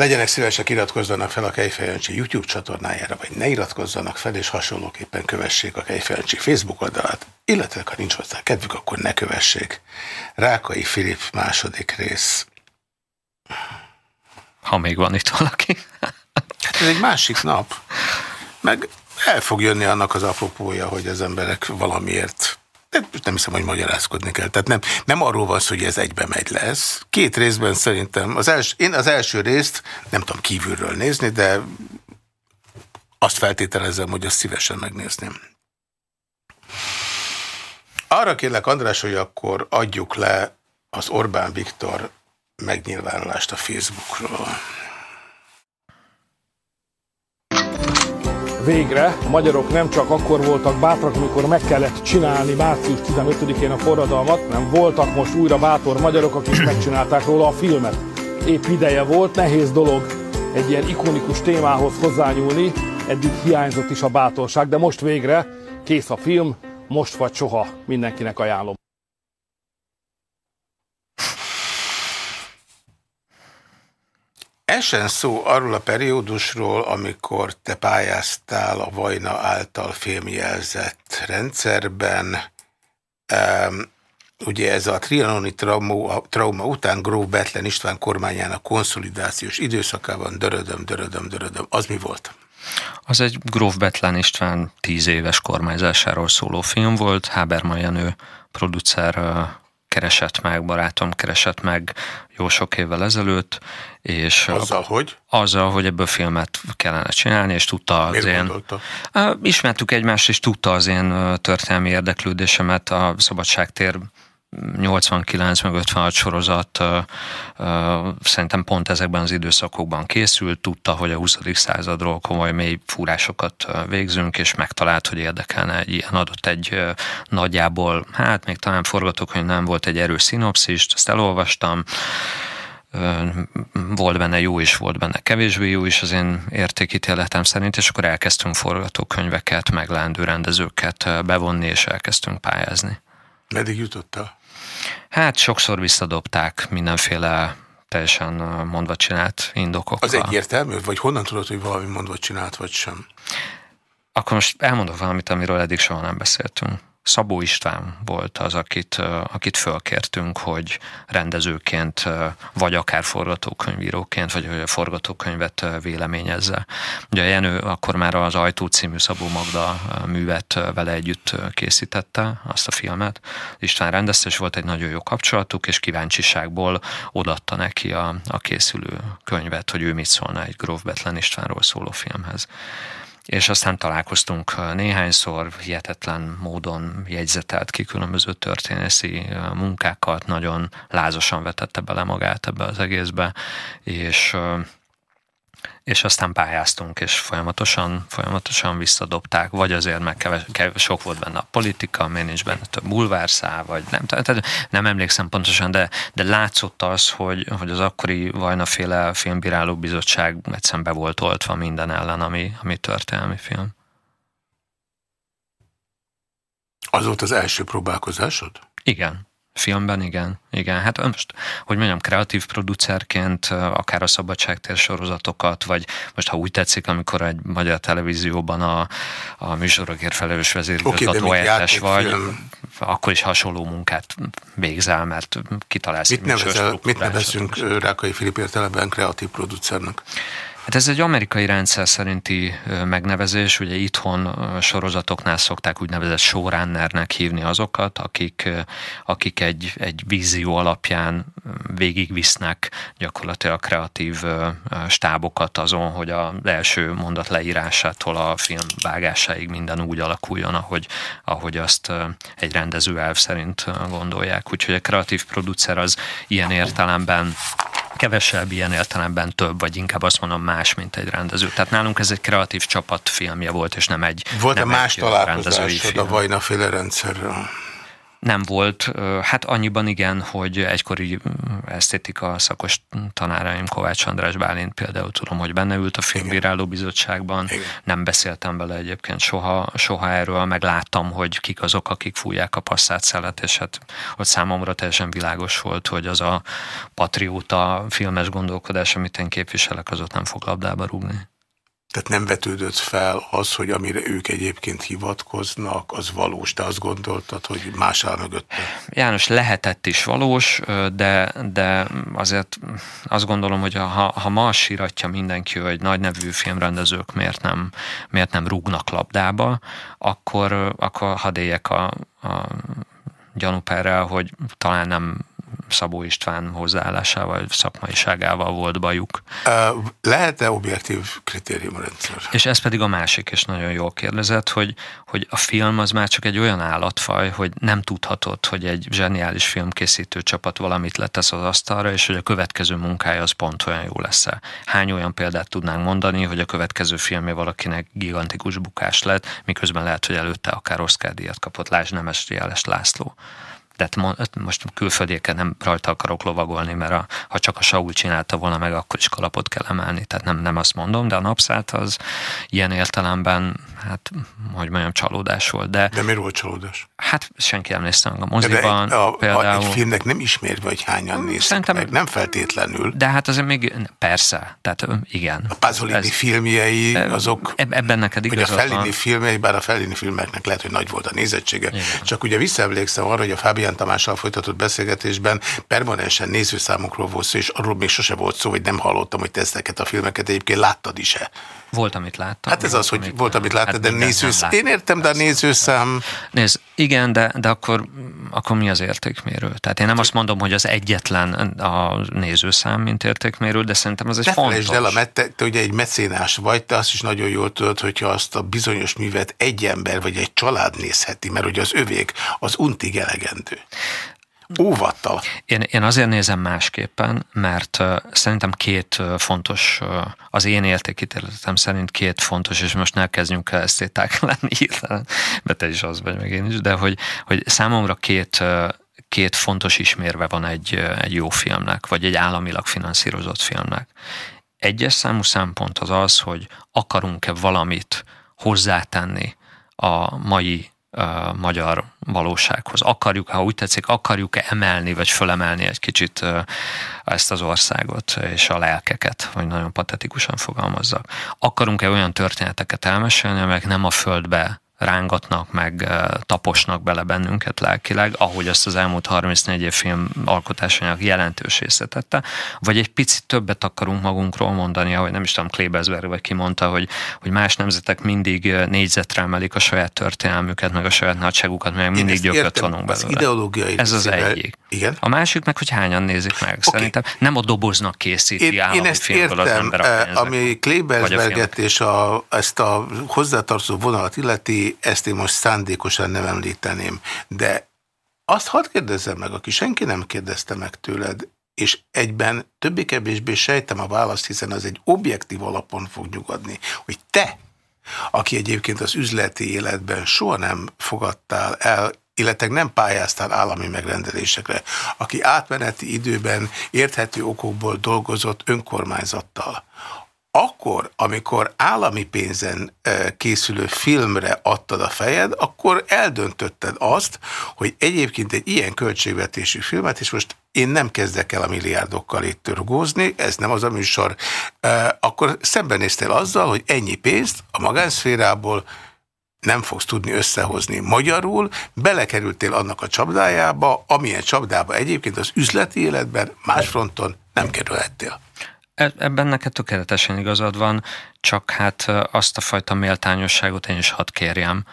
Legyenek szívesek, iratkozzanak fel a Kejfejancsi YouTube csatornájára, vagy ne iratkozzanak fel, és hasonlóképpen kövessék a Kejfejancsi Facebook oldalát, illetve ha nincs hozzá kedvük, akkor ne kövessék. Rákai Filip második rész. Ha még van itt valaki. Hát ez egy másik nap. Meg el fog jönni annak az apropója, hogy az emberek valamiért de nem hiszem, hogy magyarázkodni kell. Tehát nem, nem arról van szó, hogy ez egybe megy lesz. Két részben szerintem, az els, én az első részt nem tudom kívülről nézni, de azt feltételezem, hogy azt szívesen megnézném. Arra kérlek, András, hogy akkor adjuk le az Orbán Viktor megnyilvánulást a Facebookról. Végre a magyarok nem csak akkor voltak bátrak, amikor meg kellett csinálni március 15-én a forradalmat, nem voltak most újra bátor magyarok, akik megcsinálták róla a filmet. Épp ideje volt, nehéz dolog egy ilyen ikonikus témához hozzányúlni, eddig hiányzott is a bátorság, de most végre kész a film, most vagy soha mindenkinek ajánlom. Esen szó arról a periódusról, amikor te pályáztál a Vajna által filmjelzett rendszerben. Um, ugye ez a trianoni trauma, trauma után Gróf Betlen István kormányának konszolidációs időszakában dörödöm, dörödöm, dörödöm. Az mi volt? Az egy Gróf Betlen István tíz éves kormányzásáról szóló film volt. Háberma Jenő producer keresett meg, barátom keresett meg jó sok évvel ezelőtt, és azzal, hogy? Azzal, hogy ebből filmet kellene csinálni, és tudta az Miért én... Gondolta? Ismertük egymást, és tudta az én történelmi érdeklődésemet a Szabadságtér 89 meg 56 sorozat szerintem pont ezekben az időszakokban készült, tudta, hogy a 20. századról komoly mély fúrásokat végzünk, és megtalált, hogy érdekelne egy ilyen adott egy uh, nagyjából, hát még talán forgatok, hogy nem volt egy erős szinopszist, ezt elolvastam, volt benne jó is, volt benne kevésbé jó is az én értékítéletem szerint, és akkor elkezdtünk forgatókönyveket, meglendő rendezőket bevonni, és elkezdtünk pályázni. Meddig jutottál? Hát sokszor visszadobták mindenféle teljesen mondva csinált indokokkal. Az egyértelmű? Vagy honnan tudod, hogy valami mondva csinált, vagy sem? Akkor most elmondok valamit, amiről eddig soha nem beszéltünk. Szabó István volt az, akit, akit fölkértünk, hogy rendezőként, vagy akár forgatókönyvíróként, vagy hogy a forgatókönyvet véleményezze. Ugye Jenő akkor már az Ajtó című Szabó Magda művet vele együtt készítette, azt a filmet. István rendezte, és volt egy nagyon jó kapcsolatuk, és kíváncsiságból odatta neki a, a készülő könyvet, hogy ő mit szólna egy Gróf Betlen Istvánról szóló filmhez és aztán találkoztunk néhányszor, hihetetlen módon jegyzetelt ki különböző történészi munkákat, nagyon lázasan vetette bele magát ebbe az egészbe, és és aztán pályáztunk, és folyamatosan, folyamatosan visszadobták, vagy azért meg keves, keves, sok volt benne a politika, miért nincs benne több bulvárszá, vagy nem, tehát nem emlékszem pontosan, de, de látszott az, hogy, hogy az akkori Vajnaféle filmbíráló bizottság egyszerűen be volt oltva minden ellen, ami, ami történelmi film. Az volt az első próbálkozásod? Igen. Filmben igen, igen. Hát most, hogy mondjam, kreatív producerként, akár a szabadságtér sorozatokat, vagy most ha úgy tetszik, amikor egy magyar televízióban a, a műsorokért felelős vezérigazgató okay, helyettes vagy, film. akkor is hasonló munkát végzel, mert kitalálsz mit nevezel, Mit nevezünk Rákai Filip értelemben kreatív producernek? Hát ez egy amerikai rendszer szerinti megnevezés, ugye itthon sorozatoknál szokták úgynevezett showrunnernek hívni azokat, akik, akik egy, egy vízió alapján végigvisznek gyakorlatilag kreatív stábokat azon, hogy az első mondat leírásától a film vágásáig minden úgy alakuljon, ahogy, ahogy azt egy rendező elv szerint gondolják. Úgyhogy a kreatív producer az ilyen értelemben kevesebb ilyen értelemben több, vagy inkább azt mondom más, mint egy rendező. Tehát nálunk ez egy kreatív csapat filmje volt, és nem egy Volt-e más találkozásod a Vajna féle rendszerről? Nem volt, hát annyiban igen, hogy egykori esztétika szakos tanáraim, Kovács András Bálint például tudom, hogy benne ült a filmbíráló bizottságban, igen. nem beszéltem vele egyébként soha, soha erről, meg láttam, hogy kik azok, akik fújják a passzát szelet, és hát ott számomra teljesen világos volt, hogy az a patrióta filmes gondolkodás, amit én képviselek, az ott nem fog labdába rúgni. Tehát nem vetődött fel az, hogy amire ők egyébként hivatkoznak, az valós. Te azt gondoltad, hogy más áll mögötte? János, lehetett is valós, de, de azért azt gondolom, hogy ha, ha ma síratja mindenki, hogy nagy nevű filmrendezők miért nem, miért nem rúgnak labdába, akkor, akkor hadd éljek a, a gyanúperrel, hogy talán nem Szabó István hozzáállásával, szakmaiságával volt bajuk. Lehet-e objektív kritériumrendszer? És ez pedig a másik, és nagyon jól kérdezett, hogy, hogy a film az már csak egy olyan állatfaj, hogy nem tudhatod, hogy egy zseniális filmkészítő csapat valamit letesz az asztalra, és hogy a következő munkája az pont olyan jó lesz -e. Hány olyan példát tudnánk mondani, hogy a következő filmje valakinek gigantikus bukás lett, miközben lehet, hogy előtte akár Oscar díjat kapott, Lásd Nemes Jeles László tehát most külföldieken nem rajta akarok lovagolni, mert a, ha csak a Saul csinálta volna meg, akkor is kalapot kell emelni, tehát nem, nem azt mondom, de a napszát az ilyen értelemben, hát, hogy mondjam, csalódás volt. De, de miért volt csalódás? Hát senki nem nézte meg a moziban. De a, például, a, egy filmnek nem ismerve, hogy hányan néztek Szerintem, meg, nem feltétlenül. De hát azért még persze, tehát igen. A Pasolini ez, filmjei, azok... Ebben neked Hogy a Fellini filmjei, bár a Fellini filmeknek lehet, hogy nagy volt a nézettsége. Igen. Csak ugye visszaemlékszem arra, hogy a Fabian Tamással folytatott beszélgetésben permanensen nézőszámokról volt szó, és arról még sose volt szó, hogy nem hallottam, hogy te ezeket a filmeket egyébként láttad is-e. Volt, amit láttam. Hát ez az, hogy volt, amit láttad, hát de nézőszám. Én értem, de a nézőszám... Nézd, igen, de, de akkor, akkor mi az értékmérő? Tehát én nem azt mondom, hogy az egyetlen a nézőszám, mint értékmérő, de szerintem az egy de fontos. el, a te, te ugye egy mecénás vagy, te azt is nagyon jól tudod, hogyha azt a bizonyos művet egy ember vagy egy család nézheti, mert ugye az övék az untig elegendő óvattal. Én, én azért nézem másképpen, mert szerintem két fontos, az én értékítéletem szerint két fontos, és most ne kezdjünk el esztéták lenni mert te is az vagy, meg én is, de hogy, hogy számomra két két fontos ismérve van egy, egy jó filmnek, vagy egy államilag finanszírozott filmnek. Egyes számú szempont az az, hogy akarunk-e valamit hozzátenni a mai magyar valósághoz. Akarjuk, ha úgy tetszik, akarjuk-e emelni, vagy fölemelni egy kicsit ezt az országot és a lelkeket, hogy nagyon patetikusan fogalmazzak. Akarunk-e olyan történeteket elmesélni, amelyek nem a földbe rángatnak, meg taposnak bele bennünket lelkileg, ahogy azt az elmúlt 34 év film alkotásának jelentős része tette, vagy egy picit többet akarunk magunkról mondani, ahogy nem is tudom, Klebersberg vagy ki mondta, hogy, hogy más nemzetek mindig négyzetre emelik a saját történelmüket, meg a saját nagyságukat, meg mindig gyököt vonunk belőle. Ideológiai Ez az egyik. Igen? A másik meg, hogy hányan nézik meg. Okay. Szerintem nem a doboznak készíti én, én ezt értem, az ember a pénzek, ami Klebersberget és a, ezt a hozzátartozó vonalat illeti, ezt én most szándékosan nem említeném, de azt hadd kérdezzem meg, aki senki nem kérdezte meg tőled, és egyben többé-kevésbé sejtem a választ, hiszen az egy objektív alapon fog nyugodni, hogy te, aki egyébként az üzleti életben soha nem fogadtál el, illetve nem pályáztál állami megrendelésekre, aki átmeneti időben érthető okokból dolgozott önkormányzattal, akkor, amikor állami pénzen készülő filmre adtad a fejed, akkor eldöntötted azt, hogy egyébként egy ilyen költségvetésű filmet, és most én nem kezdek el a milliárdokkal itt törgózni, ez nem az a műsor, akkor szembenéztél azzal, hogy ennyi pénzt a magánszférából nem fogsz tudni összehozni. Magyarul belekerültél annak a csapdájába, amilyen csapdába egyébként az üzleti életben más fronton nem kerülhettél. E, ebben neked tökéletesen igazad van, csak hát azt a fajta méltányosságot én is hadd kérjem,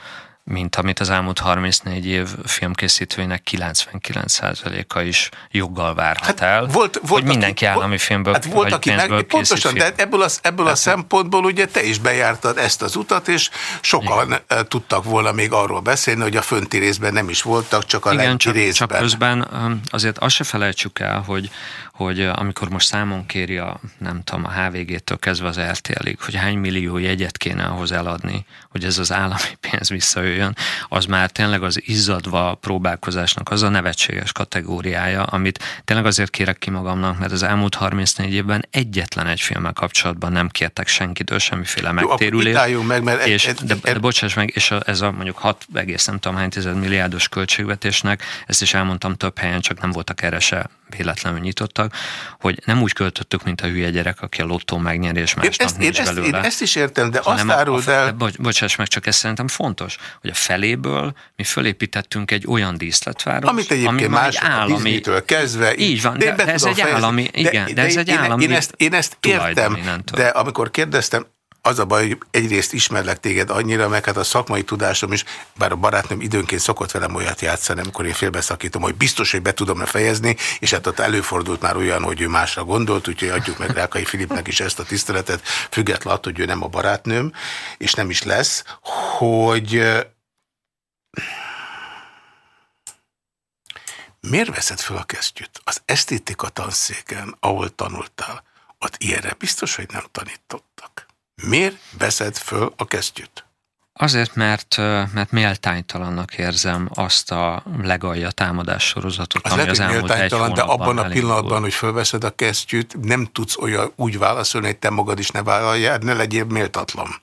mint amit az elmúlt 34 év filmkészítőinek 99%-a is joggal várhat hát el, volt, volt, hogy mindenki aki, állami filmből hát volt, aki meg, Pontosan, film. de ebből, az, ebből a szempontból ugye te is bejártad ezt az utat, és sokan Igen. tudtak volna még arról beszélni, hogy a fönti részben nem is voltak, csak a Igen, csak, részben. csak közben azért azt se felejtsük el, hogy, hogy amikor most számon kéri a, nem tudom, a HVG-től kezdve az RTL-ig, hogy hány millió jegyet kéne ahhoz eladni, hogy ez az állami pénz visszajöjjön, az már tényleg az izzadva próbálkozásnak az a nevetséges kategóriája, amit tényleg azért kérek ki magamnak, mert az elmúlt 34 évben egyetlen egy filmmel kapcsolatban nem kértek senkitől semmiféle megtérülést. Jó, meg, mert és, de, de bocsáss meg, és ez a mondjuk 6, egész nem tudom hány tized milliárdos költségvetésnek, ezt is elmondtam több helyen, csak nem voltak erre se véletlenül nyitottak, hogy nem úgy költöttük, mint a hülye gyerek, aki a lottó megnyeri, és másnap ezt, nincs én ezt, belőle. Én ezt is értem, de azt áruld el... Bocs, bocsáss meg, csak ez szerintem fontos, hogy a feléből mi fölépítettünk egy olyan díszletváros, amit egyébként ami más egy állami... kezdve... Így van, de, de, ez egy állami... Igen, de, de, de ez egy állami... Én ezt, én ezt értem, de amikor kérdeztem, az a baj, hogy egyrészt ismerlek téged annyira, meg hát a szakmai tudásom is, bár a barátnőm időnként szokott velem olyat játszani, amikor én félbeszakítom, hogy biztos, hogy be tudom-e fejezni, és hát ott előfordult már olyan, hogy ő másra gondolt, úgyhogy adjuk meg Rákai Filipnek is ezt a tiszteletet, függetlenül attól, hogy ő nem a barátnőm, és nem is lesz, hogy miért veszed fel a kesztyűt? Az esztétika tanszéken, ahol tanultál, ott ilyenre biztos, hogy nem tanítottak. Miért veszed föl a kesztyűt? Azért, mert, mert méltánytalannak érzem azt a legalja támadás sorozatot, az ami lehet, az elmúlt egy de abban a pillanatban, hogy fölveszed a kesztyűt, nem tudsz olyan úgy válaszolni, hogy te magad is ne vállaljál, ne legyél méltatlan.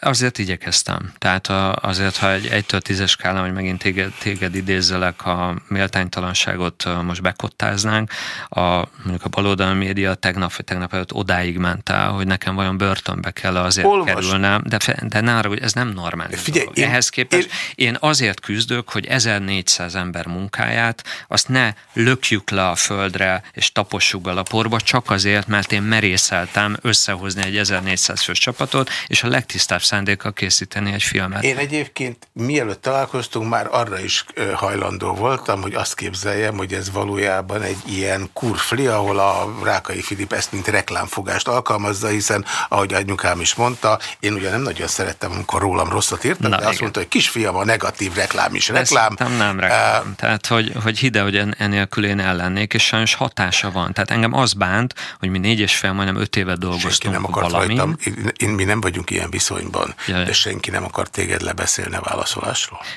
Azért igyekeztem. Tehát azért, ha egy 1-től 10-es skálán, hogy megint téged, téged idézzelek, a méltánytalanságot most bekottáznánk, a, mondjuk a baloldal média tegnap vagy tegnap előtt odáig ment el, hogy nekem vajon börtönbe kell azért Olvas. kerülnem, de, de nára, hogy ez nem normális. Figyelj, dolog. Én, Ehhez képest én, én azért küzdök, hogy 1400 ember munkáját, azt ne lökjük le a földre és tapossuk a porba, csak azért, mert én merészeltem összehozni egy 1400 fős csapatot, és a legtisztább szándékkal készíteni egy filmet. Én egyébként mielőtt találkoztunk, már arra is hajlandó voltam, hogy azt képzeljem, hogy ez valójában egy ilyen kurfli, ahol a Rákai Filip ezt mint reklámfogást alkalmazza, hiszen ahogy anyukám is mondta, én ugye nem nagyon szerettem, amikor rólam rosszat írtam, Na, de igen. azt mondta, hogy kisfiam, a negatív reklám is reklám. Nem, nem reklám. Uh, Tehát, hogy, hogy hide, hogy enélkül én ellennék, és sajnos hatása van. Tehát engem az bánt, hogy mi négy és fél, majdnem öt évet dolgoztunk nem akart valamin. Rajtam. Én, én, mi nem vagyunk ilyen viszonyban van, ja, de senki nem akar téged lebeszélni a válaszolásról.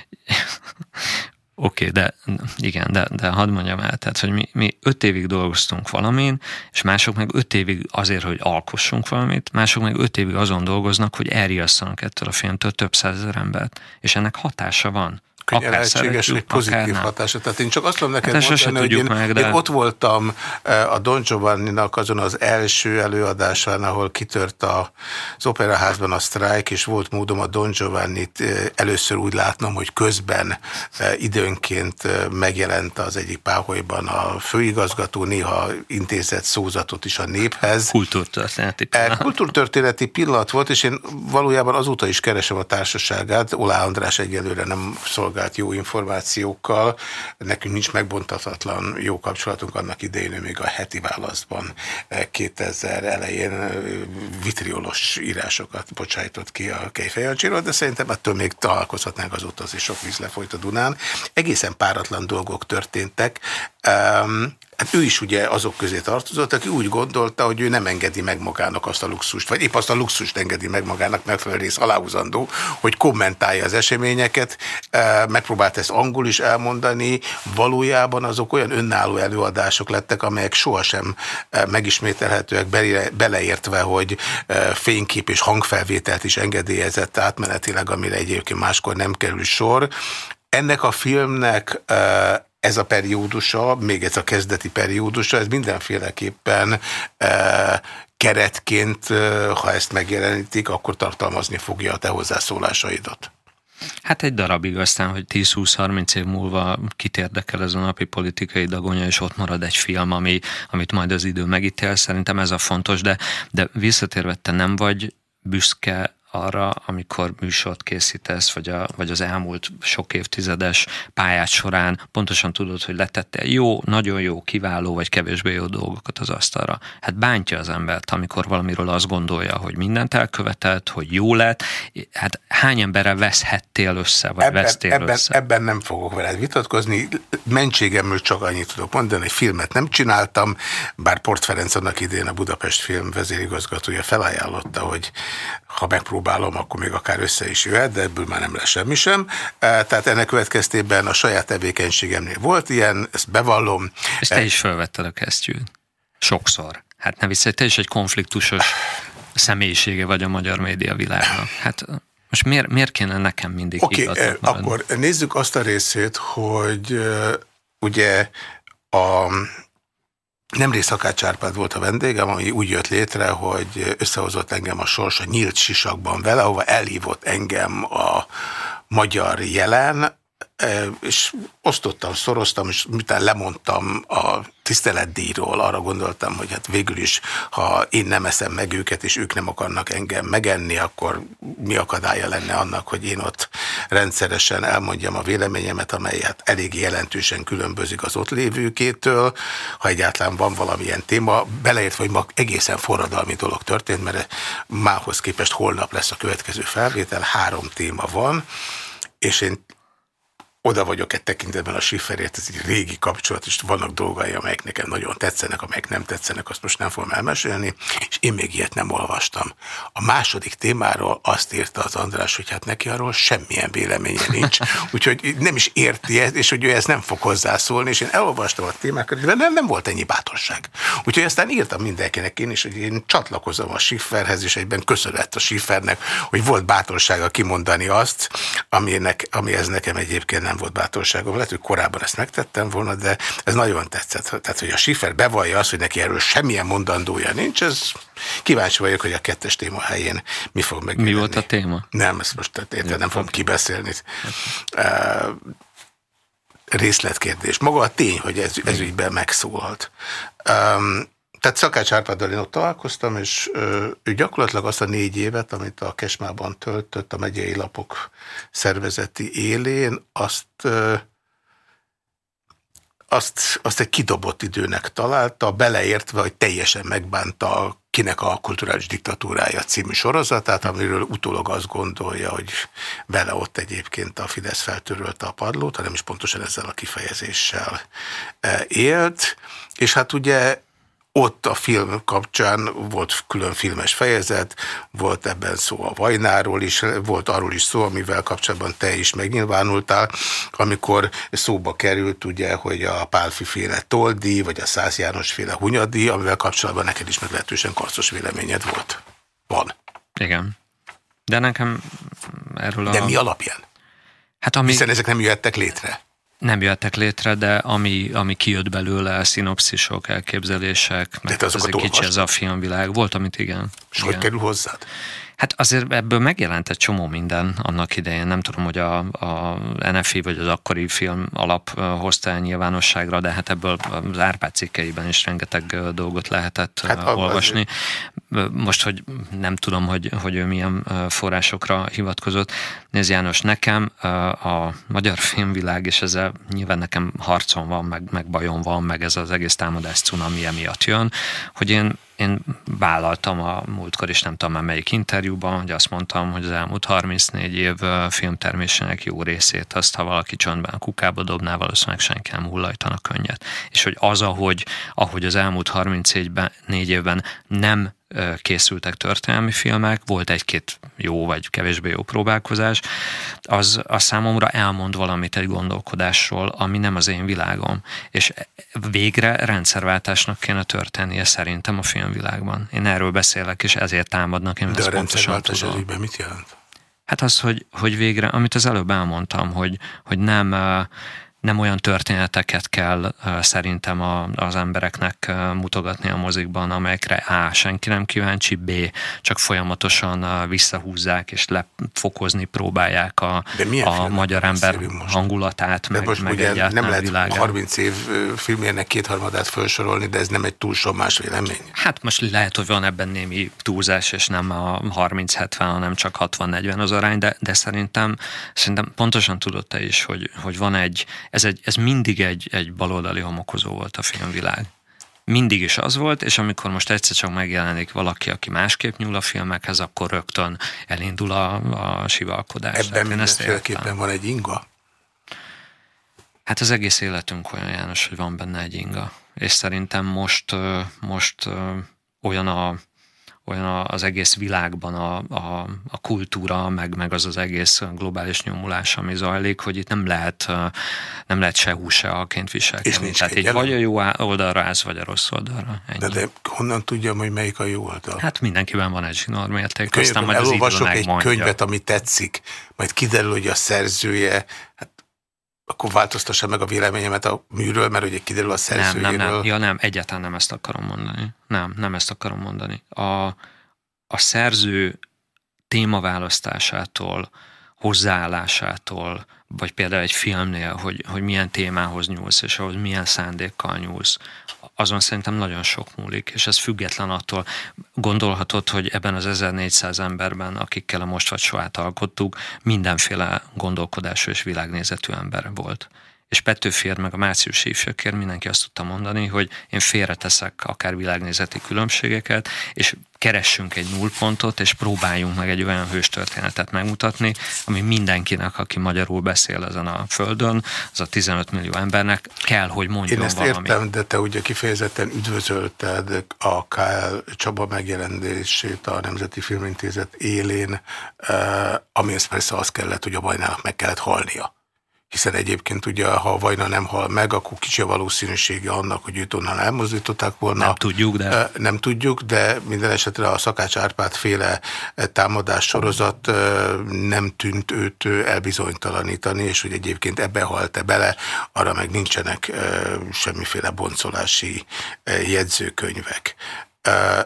Oké, okay, de igen, de, de hadd mondjam el, tehát, hogy mi, mi öt évig dolgoztunk valamin, és mások meg öt évig azért, hogy alkossunk valamit, mások meg öt évig azon dolgoznak, hogy elriasszanak ettől a filmtől több százezer embert, és ennek hatása van könnyen lehetséges, hogy pozitív hatása. Tehát én csak azt tudom neked hát mondani, hogy én, meg, de... én ott voltam eh, a Don Giovanni-nak azon az első előadásán, ahol kitört az operaházban a sztrájk, és volt módom a Don Giovanni-t eh, először úgy látnom, hogy közben eh, időnként megjelent az egyik páholyban a főigazgató, néha intézett szózatot is a néphez. Kultúrtörténeti pillanat. Kultúrtörténeti pillanat volt, és én valójában azóta is keresem a társaságát. Olá András egyelőre nem szolgál szolgált jó információkkal. Nekünk nincs megbontatatlan jó kapcsolatunk annak idején, még a heti válaszban 2000 eh, elején eh, vitriolos írásokat bocsájtott ki a Kejfejancsiról, de szerintem ettől még találkozhatnánk azóta, az is sok víz lefolyt a Dunán. Egészen páratlan dolgok történtek. Um, Hát ő is ugye azok közé tartozott, aki úgy gondolta, hogy ő nem engedi meg magának azt a luxust, vagy épp azt a luxust engedi meg magának megfelelő rész aláhúzandó, hogy kommentálja az eseményeket, megpróbált ezt angol is elmondani, valójában azok olyan önálló előadások lettek, amelyek sohasem megismételhetőek, beleértve, hogy fénykép és hangfelvételt is engedélyezett átmenetileg, amire egyébként máskor nem kerül sor. Ennek a filmnek ez a periódusa, még ez a kezdeti periódusa, ez mindenféleképpen e, keretként, e, ha ezt megjelenítik, akkor tartalmazni fogja a te hozzászólásaidat. Hát egy darabig aztán, hogy 10-20-30 év múlva kit érdekel ez a napi politikai dagonya, és ott marad egy film, ami, amit majd az idő megítél. Szerintem ez a fontos, de, de visszatérve te nem vagy büszke arra, amikor műsort készítesz, vagy, a, vagy az elmúlt sok évtizedes pályát során pontosan tudod, hogy letettél jó, nagyon jó, kiváló, vagy kevésbé jó dolgokat az asztalra. Hát bántja az embert, amikor valamiről azt gondolja, hogy mindent elkövetett, hogy jó lett. Hát hány emberre veszhettél össze, vagy ebben, vesztél ebben, össze? Ebben nem fogok veled vitatkozni. Mentségemről csak annyit tudok mondani, hogy filmet nem csináltam, bár Port Ferenc annak idén a Budapest film vezérigazgatója felajánlotta, hogy ha megpróbálom, akkor még akár össze is jöhet, de ebből már nem lesz semmi sem. E, tehát ennek következtében a saját tevékenységemnél volt ilyen, ezt bevallom. És te e, is felvetted a kesztyűt. Sokszor. Hát ne vissza, te is egy konfliktusos személyisége vagy a magyar média világnak. Hát most miért, miért kéne nekem mindig Oké, okay, akkor nézzük azt a részét, hogy ugye a Nemrég Szakács Árpád volt a vendégem, ami úgy jött létre, hogy összehozott engem a sors a nyílt sisakban vele, ahova elhívott engem a magyar jelen, és osztottam, szoroztam, és miután lemondtam a tiszteletdíjról, arra gondoltam, hogy hát végül is, ha én nem eszem meg őket, és ők nem akarnak engem megenni, akkor mi akadálya lenne annak, hogy én ott rendszeresen elmondjam a véleményemet, amely hát elég jelentősen különbözik az ott lévőkétől, ha egyáltalán van valamilyen téma, beleértve, hogy ma egészen forradalmi dolog történt, mert mához képest holnap lesz a következő felvétel, három téma van, és én oda vagyok egy tekintetben a Schifferért, ez egy régi kapcsolat, és vannak dolgai, amelyek nekem nagyon tetszenek, amelyek nem tetszenek, azt most nem fogom elmesélni, és én még ilyet nem olvastam. A második témáról azt írta az András, hogy hát neki arról semmilyen véleménye nincs, úgyhogy nem is érti ezt, és hogy ő ezt nem fog hozzászólni, és én elolvastam a témákat, de nem, nem volt ennyi bátorság. Úgyhogy aztán írtam mindenkinek én is, hogy én csatlakozom a Schifferhez, és egyben köszönhet a Schiffernek, hogy volt bátorsága kimondani azt, ami, nek, ami ez nekem egyébként nem volt bátorságom. Lehet, hogy korábban ezt megtettem volna, de ez nagyon tetszett. Tehát, hogy a Schiffer bevallja azt, hogy neki erről semmilyen mondandója nincs, ez kíváncsi vagyok, hogy a kettes téma helyén mi fog meg. Mi volt a téma? Nem, ezt most érted, nem fogom kibeszélni. Uh, részletkérdés. Maga a tény, hogy ez, ez ügyben megszólalt. Um, tehát Szakács Árpáddal én ott találkoztam, és ö, ő gyakorlatilag azt a négy évet, amit a Kesmában töltött a megyei lapok szervezeti élén, azt, azt, azt egy kidobott időnek találta, beleértve, hogy teljesen megbánta Kinek a kulturális diktatúrája című sorozatát, amiről utólag azt gondolja, hogy vele ott egyébként a Fidesz feltörölte a padlót, hanem is pontosan ezzel a kifejezéssel élt. És hát ugye ott a film kapcsán volt külön filmes fejezet, volt ebben szó a Vajnáról is, volt arról is szó, amivel kapcsolatban te is megnyilvánultál, amikor szóba került ugye, hogy a Pálfi féle Toldi, vagy a Szász János féle Hunyadi, amivel kapcsolatban neked is meglehetősen karcos véleményed volt. Van. Igen. De nekem erről a... De mi alapján? Hát ami... Hiszen ezek nem jöhettek létre nem jöttek létre, de ami, ami kijött belőle, szinopszisok, elképzelések, meg az egy kicsi ez a filmvilág. Volt, amit igen. És igen. hogy kerül hozzád? Hát azért ebből megjelent egy csomó minden annak idején. Nem tudom, hogy a, a NFI vagy az akkori film alap hozta el nyilvánosságra, de hát ebből az Árpád cikkeiben is rengeteg dolgot lehetett hát, olvasni. Most, hogy nem tudom, hogy, hogy ő milyen forrásokra hivatkozott. Nézd János, nekem a magyar filmvilág, és ezzel nyilván nekem harcom van, meg, meg bajom van, meg ez az egész támadás cunami emiatt jön, hogy én én vállaltam a múltkor is nem tudom már melyik interjúban, hogy azt mondtam, hogy az elmúlt 34 év filmtermésének jó részét azt, ha valaki csöndben a kukába dobná, valószínűleg senki nem hullajtana könnyet. És hogy az, ahogy, ahogy az elmúlt 34 évben nem készültek történelmi filmek, volt egy-két jó vagy kevésbé jó próbálkozás, az a számomra elmond valamit egy gondolkodásról, ami nem az én világom. És végre rendszerváltásnak kéne történnie szerintem a filmvilágban. Én erről beszélek, és ezért támadnak. Én De a rendszerváltás ez mit jelent? Hát az, hogy, hogy végre, amit az előbb elmondtam, hogy, hogy nem nem olyan történeteket kell szerintem a, az embereknek mutogatni a mozikban, amelyekre A. senki nem kíváncsi, B. csak folyamatosan visszahúzzák és lefokozni próbálják a, a magyar ember most? hangulatát, de meg, most meg ugye nem lehet világán. 30 év filmjének kétharmadát felsorolni, de ez nem egy túl más vélemény. Hát most lehet, hogy van ebben némi túlzás, és nem a 30-70, hanem csak 60-40 az arány, de, de szerintem, szerintem pontosan tudod te is, hogy, hogy van egy, ez, egy, ez mindig egy, egy baloldali homokozó volt a filmvilág. Mindig is az volt, és amikor most egyszer csak megjelenik valaki, aki másképp nyúl a filmekhez, akkor rögtön elindul a, a sivalkodás. Ebben mindenféleképpen van egy inga? Hát az egész életünk olyan, János, hogy van benne egy inga. És szerintem most, most olyan a olyan az egész világban a, a, a kultúra, meg, meg az az egész globális nyomulás, ami zajlik, hogy itt nem lehet, nem lehet se hús, se alként viselkedni. És nincs Tehát így vagy a jó oldalra állsz, vagy a rossz oldalra. Ennyi. De, de honnan tudjam, hogy melyik a jó oldal? Hát mindenkiben van egy. Könyv, aztán majd az egy mondja. könyvet, ami tetszik, majd kiderül, hogy a szerzője, hát akkor változtassa meg a véleményemet a műről, mert ugye kiderül a szerzőjéről. Nem, nem, nem. Ja, nem, egyáltalán nem ezt akarom mondani. Nem, nem ezt akarom mondani. A, a szerző témaválasztásától, hozzáállásától, vagy például egy filmnél, hogy, hogy milyen témához nyúlsz, és ahhoz milyen szándékkal nyúlsz, azon szerintem nagyon sok múlik, és ez független attól. Gondolhatod, hogy ebben az 1400 emberben, akikkel a most vagy soát alkottuk, mindenféle gondolkodású és világnézetű ember volt és Petőfér meg a márciusi ifjökért mindenki azt tudta mondani, hogy én félreteszek akár világnézeti különbségeket, és keressünk egy nullpontot, és próbáljunk meg egy olyan hőstörténetet megmutatni, ami mindenkinek, aki magyarul beszél ezen a földön, az a 15 millió embernek kell, hogy mondjon Én ezt valami. értem, de te ugye kifejezetten üdvözölted a KL Csaba megjelenését a Nemzeti Filmintézet élén, eh, amihez persze az kellett, hogy a bajnának meg kellett halnia hiszen egyébként ugye, ha a Vajna nem hal meg, akkor kicsi a valószínűsége annak, hogy őt onnan elmozdították volna. Nem tudjuk, de... Nem tudjuk, de minden esetre a Szakács Árpád féle támadás sorozat nem tűnt őt elbizonytalanítani, és hogy egyébként ebbe halt-e bele, arra meg nincsenek semmiféle boncolási jegyzőkönyvek.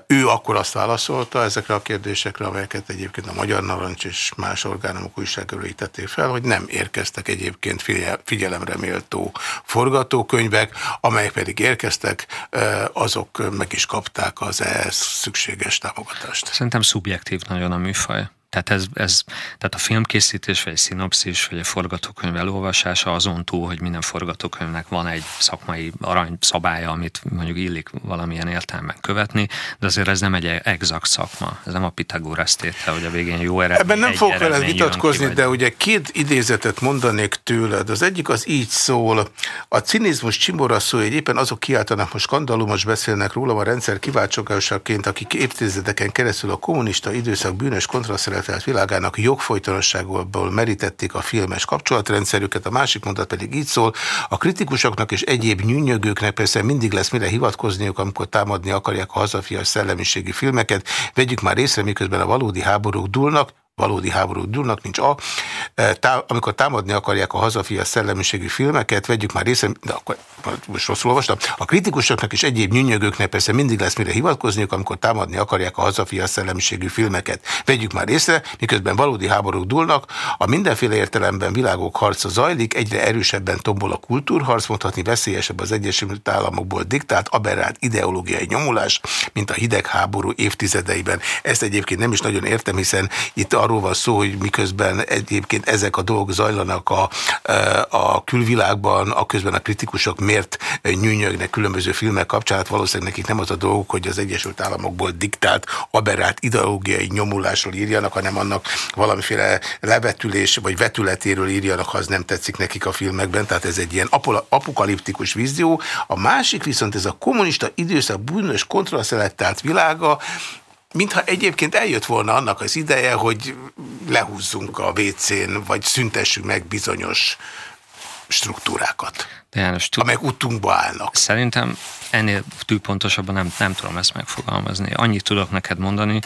Ő akkor azt válaszolta ezekre a kérdésekre, amelyeket egyébként a Magyar Narancs és más orgánumok újságörői tették fel, hogy nem érkeztek egyébként figyelemre méltó forgatókönyvek, amelyek pedig érkeztek, azok meg is kapták az ehhez szükséges támogatást. Szerintem szubjektív nagyon a műfaj. Tehát, ez, ez, tehát a filmkészítés, vagy egy szinopszis, vagy egy forgatókönyv elolvasása azon túl, hogy minden forgatókönyvnek van egy szakmai aranyszabálya, amit mondjuk illik valamilyen értelemben követni, de azért ez nem egy exakt szakma. Ez nem a Pitagoras tétel, hogy a végén jó eredmény. Ebben nem fogok veled vitatkozni, de ugye két idézetet mondanék tőled. Az egyik az így szól, a cinizmus csimbora szó, hogy éppen azok kiáltanak most skandalumos beszélnek rólam a rendszer kiváltsokásaként, akik évtizedeken keresztül a kommunista időszak bűnös kontraszeret szolgáltatás világának jogfolytonosságból merítették a filmes kapcsolatrendszerüket, a másik mondat pedig így szól, a kritikusoknak és egyéb nyűnyögőknek persze mindig lesz mire hivatkozniuk, amikor támadni akarják a hazafias szellemiségi filmeket, vegyük már észre, miközben a valódi háborúk dúlnak, valódi háború dúlnak, nincs A. E, tá, amikor támadni akarják a hazafia szellemiségű filmeket, vegyük már részre, de akkor most rosszul olvastam, a kritikusoknak és egyéb nyűnyögőknek persze mindig lesz mire hivatkozniuk, amikor támadni akarják a hazafia szellemiségű filmeket. Vegyük már részre, miközben valódi háborúk dúlnak, a mindenféle értelemben világok harca zajlik, egyre erősebben tombol a kultúrharc, mondhatni veszélyesebb az Egyesült Államokból diktált, aberrált ideológiai nyomulás, mint a hidegháború évtizedeiben. Ezt egyébként nem is nagyon értem, hiszen itt a arról van szó, hogy miközben egyébként ezek a dolgok zajlanak a, a külvilágban, a közben a kritikusok miért nyűnyögnek különböző filmek kapcsán, hát valószínűleg nekik nem az a dolgok, hogy az Egyesült Államokból diktált, aberrált ideológiai nyomulásról írjanak, hanem annak valamiféle levetülés vagy vetületéről írjanak, ha az nem tetszik nekik a filmekben, tehát ez egy ilyen apokaliptikus vízió. A másik viszont ez a kommunista időszak bűnös kontraszelektált világa, mintha egyébként eljött volna annak az ideje, hogy lehúzzunk a WC-n, vagy szüntessünk meg bizonyos struktúrákat, De János, amelyek utunkba állnak. Szerintem ennél tűpontosabban nem, nem tudom ezt megfogalmazni. Annyit tudok neked mondani,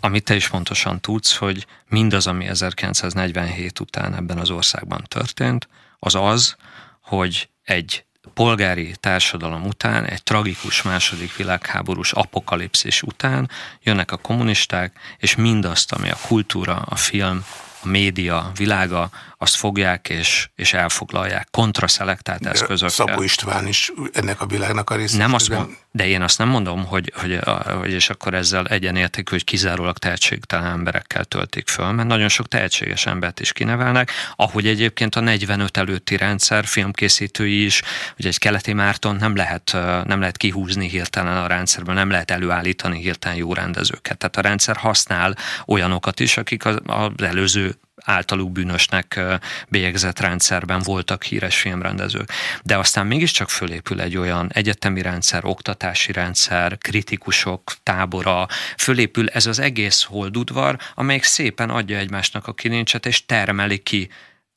amit te is pontosan tudsz, hogy mindaz, ami 1947 után ebben az országban történt, az az, hogy egy polgári társadalom után, egy tragikus második világháborús apokalipszis után jönnek a kommunisták, és mindazt, ami a kultúra, a film, a média világa, azt fogják és, és elfoglalják kontraszelektált eszközökkel. Szabó István is ennek a világnak a része. Nem azt mond, de én azt nem mondom, hogy, hogy, hogy és akkor ezzel egyenértékű, hogy kizárólag tehetségtelen emberekkel töltik föl, mert nagyon sok tehetséges embert is kinevelnek, ahogy egyébként a 45 előtti rendszer filmkészítői is, hogy egy keleti Márton nem lehet, nem lehet kihúzni hirtelen a rendszerből, nem lehet előállítani hirtelen jó rendezőket. Tehát a rendszer használ olyanokat is, akik az, az előző általuk bűnösnek bélyegzett rendszerben voltak híres filmrendezők. De aztán mégiscsak fölépül egy olyan egyetemi rendszer, oktatási rendszer, kritikusok tábora, fölépül ez az egész holdudvar, amelyik szépen adja egymásnak a kilincset, és termeli ki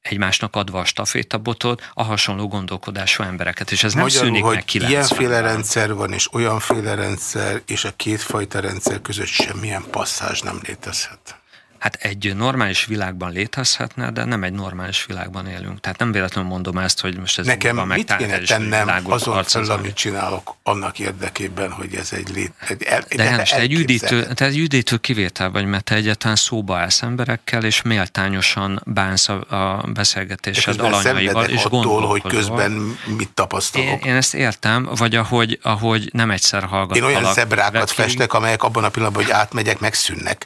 egymásnak adva a stafétabotot a hasonló gondolkodású embereket, és ez nem Magyarul, szűnik hogy meg 90 ilyenféle rendszer van, és olyanféle rendszer, és a kétfajta rendszer között semmilyen passzázs nem létezhet hát egy normális világban létezhetne, de nem egy normális világban élünk. Tehát nem véletlenül mondom ezt, hogy most ez Nekem mit kéne tennem azon felül, amit csinálok annak érdekében, hogy ez egy lét... Egy, el, de János, te egy, üdítő, te egy üdítő kivétel vagy, mert te egyáltalán szóba állsz emberekkel, és méltányosan bánsz a, a beszélgetésed alanyaival, és attól, hogy közben mit tapasztalok. Én, én ezt értem, vagy ahogy, ahogy nem egyszer hallgatok. Én olyan szebrákat festek, amelyek abban a pillanatban, hogy átmegyek, megszűnnek.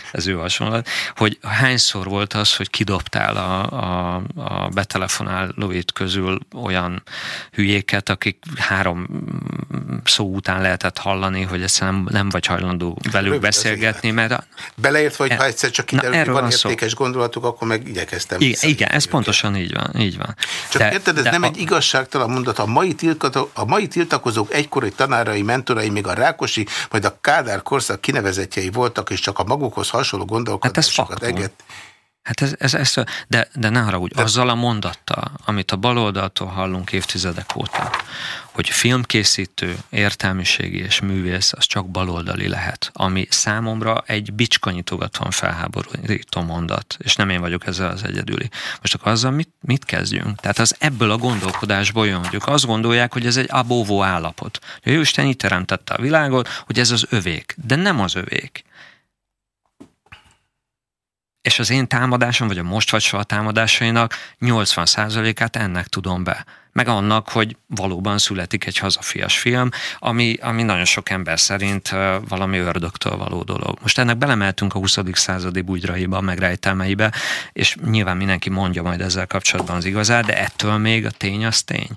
ez ő hasonlat, hogy hányszor volt az, hogy kidobtál a, a, a betelefonálóit közül olyan hülyéket, akik három szó után lehetett hallani, hogy ezt nem, nem vagy hajlandó velük Rövid beszélgetni, mert... A, Beleért, vagy e, ha egyszer csak kiderül, hogy van értékes szó. gondolatuk, akkor meg igyekeztem. Igen, igen ez pontosan így van. Így van. Csak de, érted, ez de nem a... egy igazságtalan mondat. A mai, a mai tiltakozók egykori tanárai, mentorai, még a Rákosi, majd a Kádár korszak kinevezetjei voltak, és csak a magukhoz hasonló gondolkodásokat hát ez Hát ez, ez, ez, de, de ne haragudj, de... azzal a mondattal, amit a baloldaltól hallunk évtizedek óta, hogy filmkészítő, értelmiségi és művész, az csak baloldali lehet, ami számomra egy bicskanyitogatóan felháborító mondat, és nem én vagyok ezzel az egyedüli. Most akkor azzal mit, mit kezdjünk? Tehát az ebből a gondolkodásból jön, hogy ők azt gondolják, hogy ez egy abóvó állapot. Hogy Isten így teremtette a világot, hogy ez az övék, de nem az övék és az én támadásom, vagy a most vagy soha támadásainak 80%-át ennek tudom be. Meg annak, hogy valóban születik egy hazafias film, ami, ami nagyon sok ember szerint valami ördögtől való dolog. Most ennek belemeltünk a 20. századi bugyraiba, megrejtelmeibe, és nyilván mindenki mondja majd ezzel kapcsolatban az igazát, de ettől még a tény az tény.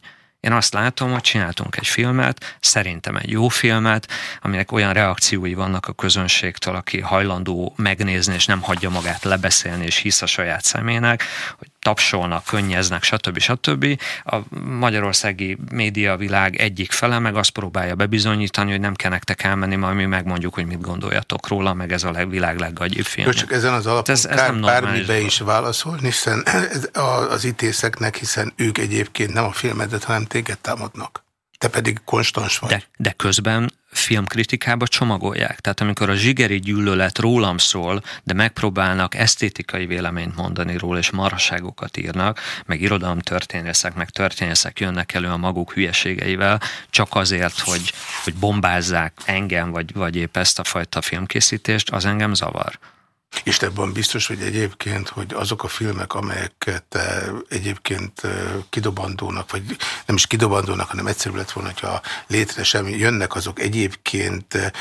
Én azt látom, hogy csináltunk egy filmet, szerintem egy jó filmet, aminek olyan reakciói vannak a közönségtől, aki hajlandó megnézni, és nem hagyja magát lebeszélni, és hisz a saját szemének, hogy tapsolnak, könnyeznek, stb. stb. A magyarországi médiavilág egyik fele meg azt próbálja bebizonyítani, hogy nem kell nektek elmenni, majd mi megmondjuk, hogy mit gondoljatok róla, meg ez a világ leggagyibb film. Csak ezen az alapon ez, ez kár bármibe is válaszolni, hiszen az ítészeknek, hiszen ők egyébként nem a filmedet, hanem téged támadnak. Te pedig konstans vagy. De, de közben filmkritikába csomagolják. Tehát amikor a zsigeri gyűlölet rólam szól, de megpróbálnak esztétikai véleményt mondani róla, és maraságokat írnak, meg irodalomtörténészek, meg történészek jönnek elő a maguk hülyeségeivel, csak azért, hogy, hogy bombázzák engem, vagy, vagy épp ezt a fajta filmkészítést, az engem zavar. És te ebben biztos, hogy egyébként, hogy azok a filmek, amelyeket egyébként kidobandónak, vagy nem is kidobandónak, hanem egyszerű lett volna, hogyha létre sem jönnek, azok egyébként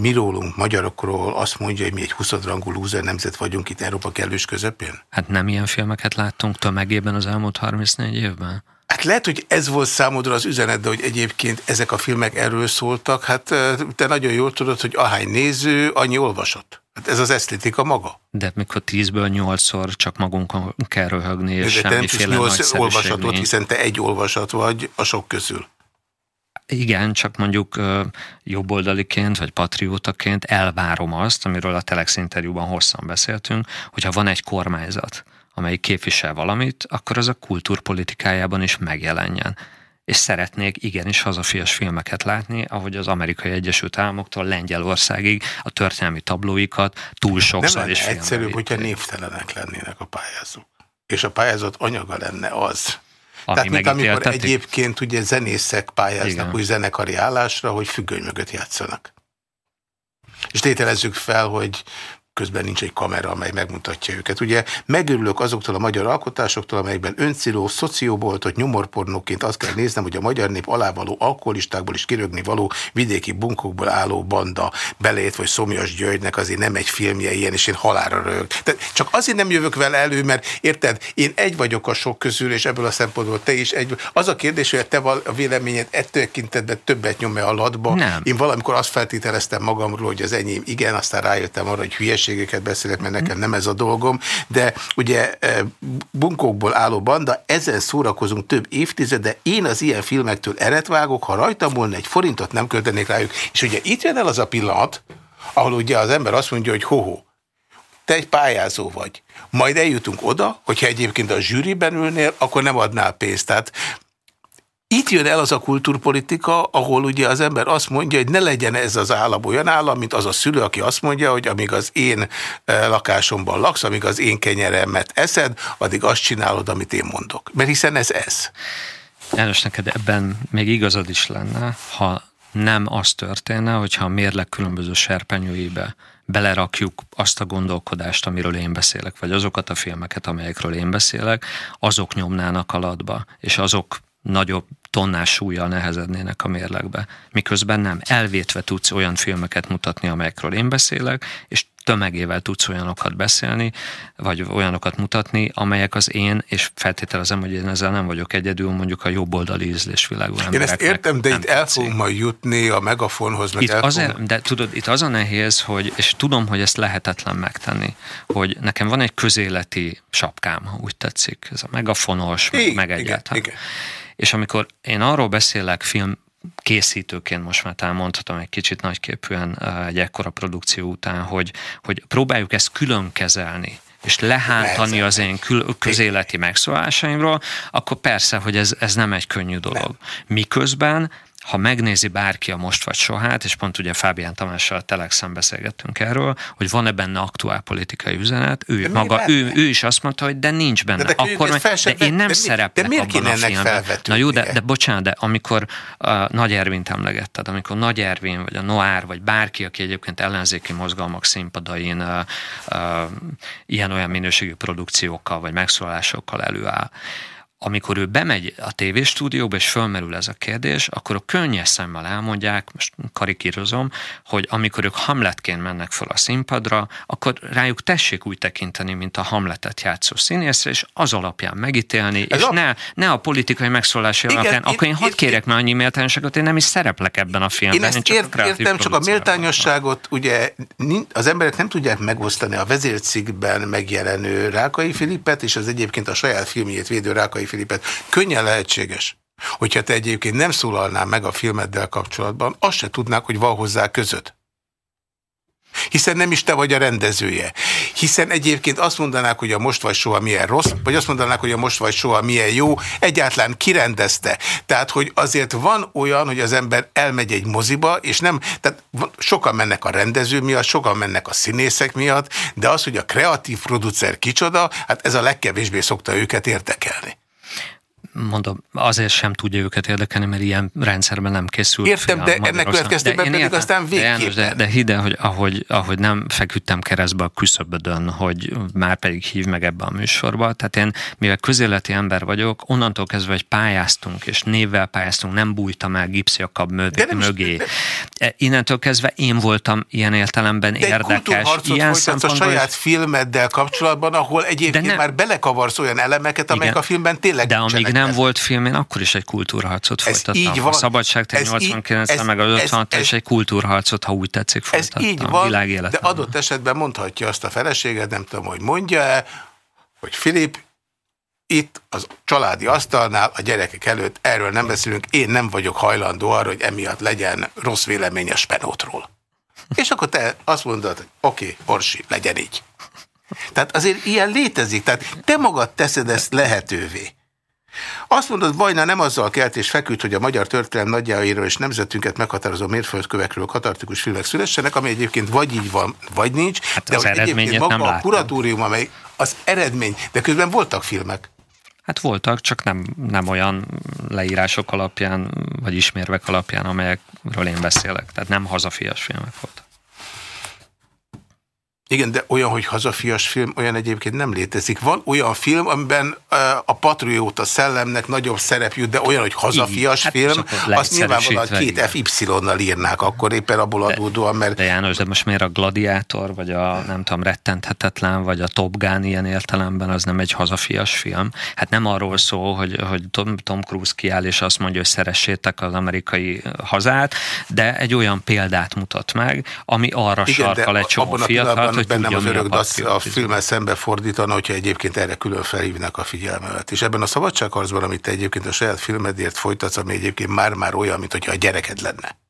mi rólunk, magyarokról azt mondja, hogy mi egy 20 rangú lúzer nemzet vagyunk itt Európa kellős közepén? Hát nem ilyen filmeket láttunk tömegében az elmúlt 34 évben? Hát lehet, hogy ez volt számodra az üzenet, de hogy egyébként ezek a filmek erről szóltak. Hát te nagyon jól tudod, hogy ahány néző, annyi olvasott. Hát ez az esztétika maga. De mikor tízből nyolcszor csak magunkon kell röhögni, és de semmiféle nyolc olvasatot, hiszen te egy olvasat vagy a sok közül. Igen, csak mondjuk jobboldaliként vagy patriótaként elvárom azt, amiről a Telex interjúban hosszan beszéltünk, hogyha van egy kormányzat, amelyik képvisel valamit, akkor az a kultúrpolitikájában is megjelenjen. És szeretnék igenis hazafias filmeket látni, ahogy az amerikai Egyesült Államoktól Lengyelországig a történelmi tablóikat túl sokszor Nem is egyszerűbb, hogyha névtelenek lennének a pályázók. és a pályázat anyaga lenne az, ami Tehát, mint amikor egyébként ugye zenészek pályáznak Igen. új zenekari állásra, hogy függöny mögött játszanak. És tételezzük fel, hogy közben nincs egy kamera, amely megmutatja őket. Ugye megörülök azoktól a magyar alkotásoktól, amelyekben önciló, szocióboltot, nyomorpornóként azt kell néznem, hogy a magyar nép alávaló alkoholistákból is kirögni való vidéki bunkokból álló banda belét, vagy Szomjas Györgynek azért nem egy filmje ilyen, és én halára rög. Tehát csak azért nem jövök vele elő, mert érted, én egy vagyok a sok közül, és ebből a szempontból te is egy. Az a kérdés, hogy te a véleményed ettől kintetben többet nyom-e a latba. Nem. Én valamikor azt feltételeztem magamról, hogy az enyém igen, aztán rájöttem arra, hogy hülyes hülyeségeket beszélek, mert nekem nem ez a dolgom, de ugye e, bunkókból álló banda, ezen szórakozunk több évtizede, én az ilyen filmektől eretvágok, ha rajtam volna egy forintot nem költenék rájuk. És ugye itt jön el az a pillanat, ahol ugye az ember azt mondja, hogy hoho, te egy pályázó vagy. Majd eljutunk oda, hogyha egyébként a zsűriben ülnél, akkor nem adnál pénzt. Tehát itt jön el az a kulturpolitika, ahol ugye az ember azt mondja, hogy ne legyen ez az állam olyan állam, mint az a szülő, aki azt mondja, hogy amíg az én eh, lakásomban laksz, amíg az én kenyeremet eszed, addig azt csinálod, amit én mondok. Mert hiszen ez ez. János, neked ebben még igazad is lenne, ha nem az történne, hogyha a mérleg különböző serpenyőibe belerakjuk azt a gondolkodást, amiről én beszélek, vagy azokat a filmeket, amelyekről én beszélek, azok nyomnának alatba, és azok nagyobb tonnás súlyjal nehezednének a mérlegbe. Miközben nem. Elvétve tudsz olyan filmeket mutatni, amelyekről én beszélek, és tömegével tudsz olyanokat beszélni, vagy olyanokat mutatni, amelyek az én, és feltételezem, hogy én ezzel nem vagyok egyedül, mondjuk a jobboldali ízlésvilágú embereknek. Én ezt értem, de itt el fogunk majd jutni a megafonhoz, meg itt azért, De tudod, itt az a nehéz, hogy, és tudom, hogy ezt lehetetlen megtenni, hogy nekem van egy közéleti sapkám, úgy tetszik, ez a megafonos, meg, meg egyáltalán. Igen, igen. És amikor én arról beszélek film készítőként most már elmondhatom egy kicsit nagyképűen egy ekkora produkció után, hogy, hogy próbáljuk ezt külön kezelni, és lehántani az én kül- közéleti megszólásaimról, akkor persze, hogy ez, ez nem egy könnyű dolog. Miközben ha megnézi bárki a Most vagy Sohát, és pont ugye Fábián Tamással a Telexen beszélgettünk erről, hogy van-e benne aktuál politikai üzenet, ő, maga, ő, ő is azt mondta, hogy de nincs benne. De, de, Akkor meg, de én nem de, szereplek de abban a filmben. Na jó, de, de bocsánat, de amikor uh, Nagy Ervint emlegetted, amikor Nagy Ervin, vagy a Noár, vagy bárki, aki egyébként ellenzéki mozgalmak színpadain uh, uh, ilyen-olyan minőségű produkciókkal, vagy megszólalásokkal előáll, amikor ő bemegy a tévéstúdióba, és fölmerül ez a kérdés, akkor a könnyes szemmel elmondják, most karikírozom, hogy amikor ők Hamletként mennek fel a színpadra, akkor rájuk tessék úgy tekinteni, mint a Hamletet játszó színészre, és az alapján megítélni, ez és a... ne, ne a politikai megszólási Igen, alapján. Én, akkor én hadd kérek már annyi méltányosságot, én nem is szereplek ebben a filmben. Én ezt én csak ért, a értem, csak a méltányosságot ugye az emberek nem tudják megosztani a vezércikben megjelenő Rákai Filipet, és az egyébként a saját filmjét védő Rákai Filipet. Könnyen lehetséges. Hogyha te egyébként nem szólalnál meg a filmeddel kapcsolatban, azt se tudnák, hogy van hozzá között. Hiszen nem is te vagy a rendezője. Hiszen egyébként azt mondanák, hogy a most vagy soha milyen rossz, vagy azt mondanák, hogy a most vagy soha milyen jó, egyáltalán kirendezte. Tehát, hogy azért van olyan, hogy az ember elmegy egy moziba, és nem, tehát sokan mennek a rendező miatt, sokan mennek a színészek miatt, de az, hogy a kreatív producer kicsoda, hát ez a legkevésbé szokta őket érdekelni mondom, azért sem tudja őket érdekelni, mert ilyen rendszerben nem készül. Értem, de ennek következtében pedig értem, aztán végképpen. De, de hidd el, hogy ahogy, ahogy nem feküdtem keresztbe a küszöbödön, hogy már pedig hív meg ebbe a műsorba, tehát én, mivel közéleti ember vagyok, onnantól kezdve, hogy pályáztunk, és névvel pályáztunk, nem bújtam el gipsziakab mögé. mögé. De... E, innentől kezdve én voltam ilyen értelemben de érdekes. Ilyen a saját filmeddel kapcsolatban, ahol egyébként nem, már belekavarsz olyan elemeket, amelyek igen, a filmben tényleg De amíg nem ez, volt film, én akkor is egy kultúrharcot ez folytattam. Így van. A Szabadság 89 meg az 56 és egy kultúrharcot, ha úgy tetszik, folytattam. Ez így van, de adott esetben mondhatja azt a feleséged, nem tudom, hogy mondja-e, hogy Filip, itt az családi asztalnál, a gyerekek előtt erről nem beszélünk, én nem vagyok hajlandó arra, hogy emiatt legyen rossz véleményes Spenótról. És akkor te azt mondod, hogy oké, okay, Orsi, legyen így. Tehát azért ilyen létezik. Tehát te magad teszed ezt lehetővé. Azt mondod, Vajna nem azzal kelt és feküdt, hogy a magyar történelem nagyjáiról és nemzetünket meghatározó mérföldkövekről katartikus filmek szülessenek, ami egyébként vagy így van, vagy nincs, Hát de az hogy egyébként maga a kuratórium, amely az eredmény, de közben voltak filmek. Hát voltak, csak nem, nem olyan leírások alapján, vagy ismérvek alapján, amelyekről én beszélek. Tehát nem hazafias filmek voltak. Igen, de olyan, hogy hazafias film, olyan egyébként nem létezik. Van olyan film, amiben a patrióta szellemnek nagyobb szerep jut, de olyan, hogy hazafias hát film, azt nyilvánvalóan két FY-nal írnák akkor éppen abból adódóan, mert De János, de most miért a Gladiátor, vagy a nem tudom, rettenthetetlen, vagy a Top Gun ilyen értelemben az nem egy hazafias film? Hát nem arról szól, hogy, hogy Tom, Tom Cruise kiáll és azt mondja, hogy szeressétek az amerikai hazát, de egy olyan példát mutat meg, ami arra Igen, sarkal de egy csomó abban pillanatban hogy bennem az örök dasz a filmmel szembe fordítana, hogyha egyébként erre külön felhívnak a figyelmemet. És ebben a szabadságharcban, amit te egyébként a saját filmedért folytatsz, ami egyébként már-már olyan, mint hogyha a gyereked lenne.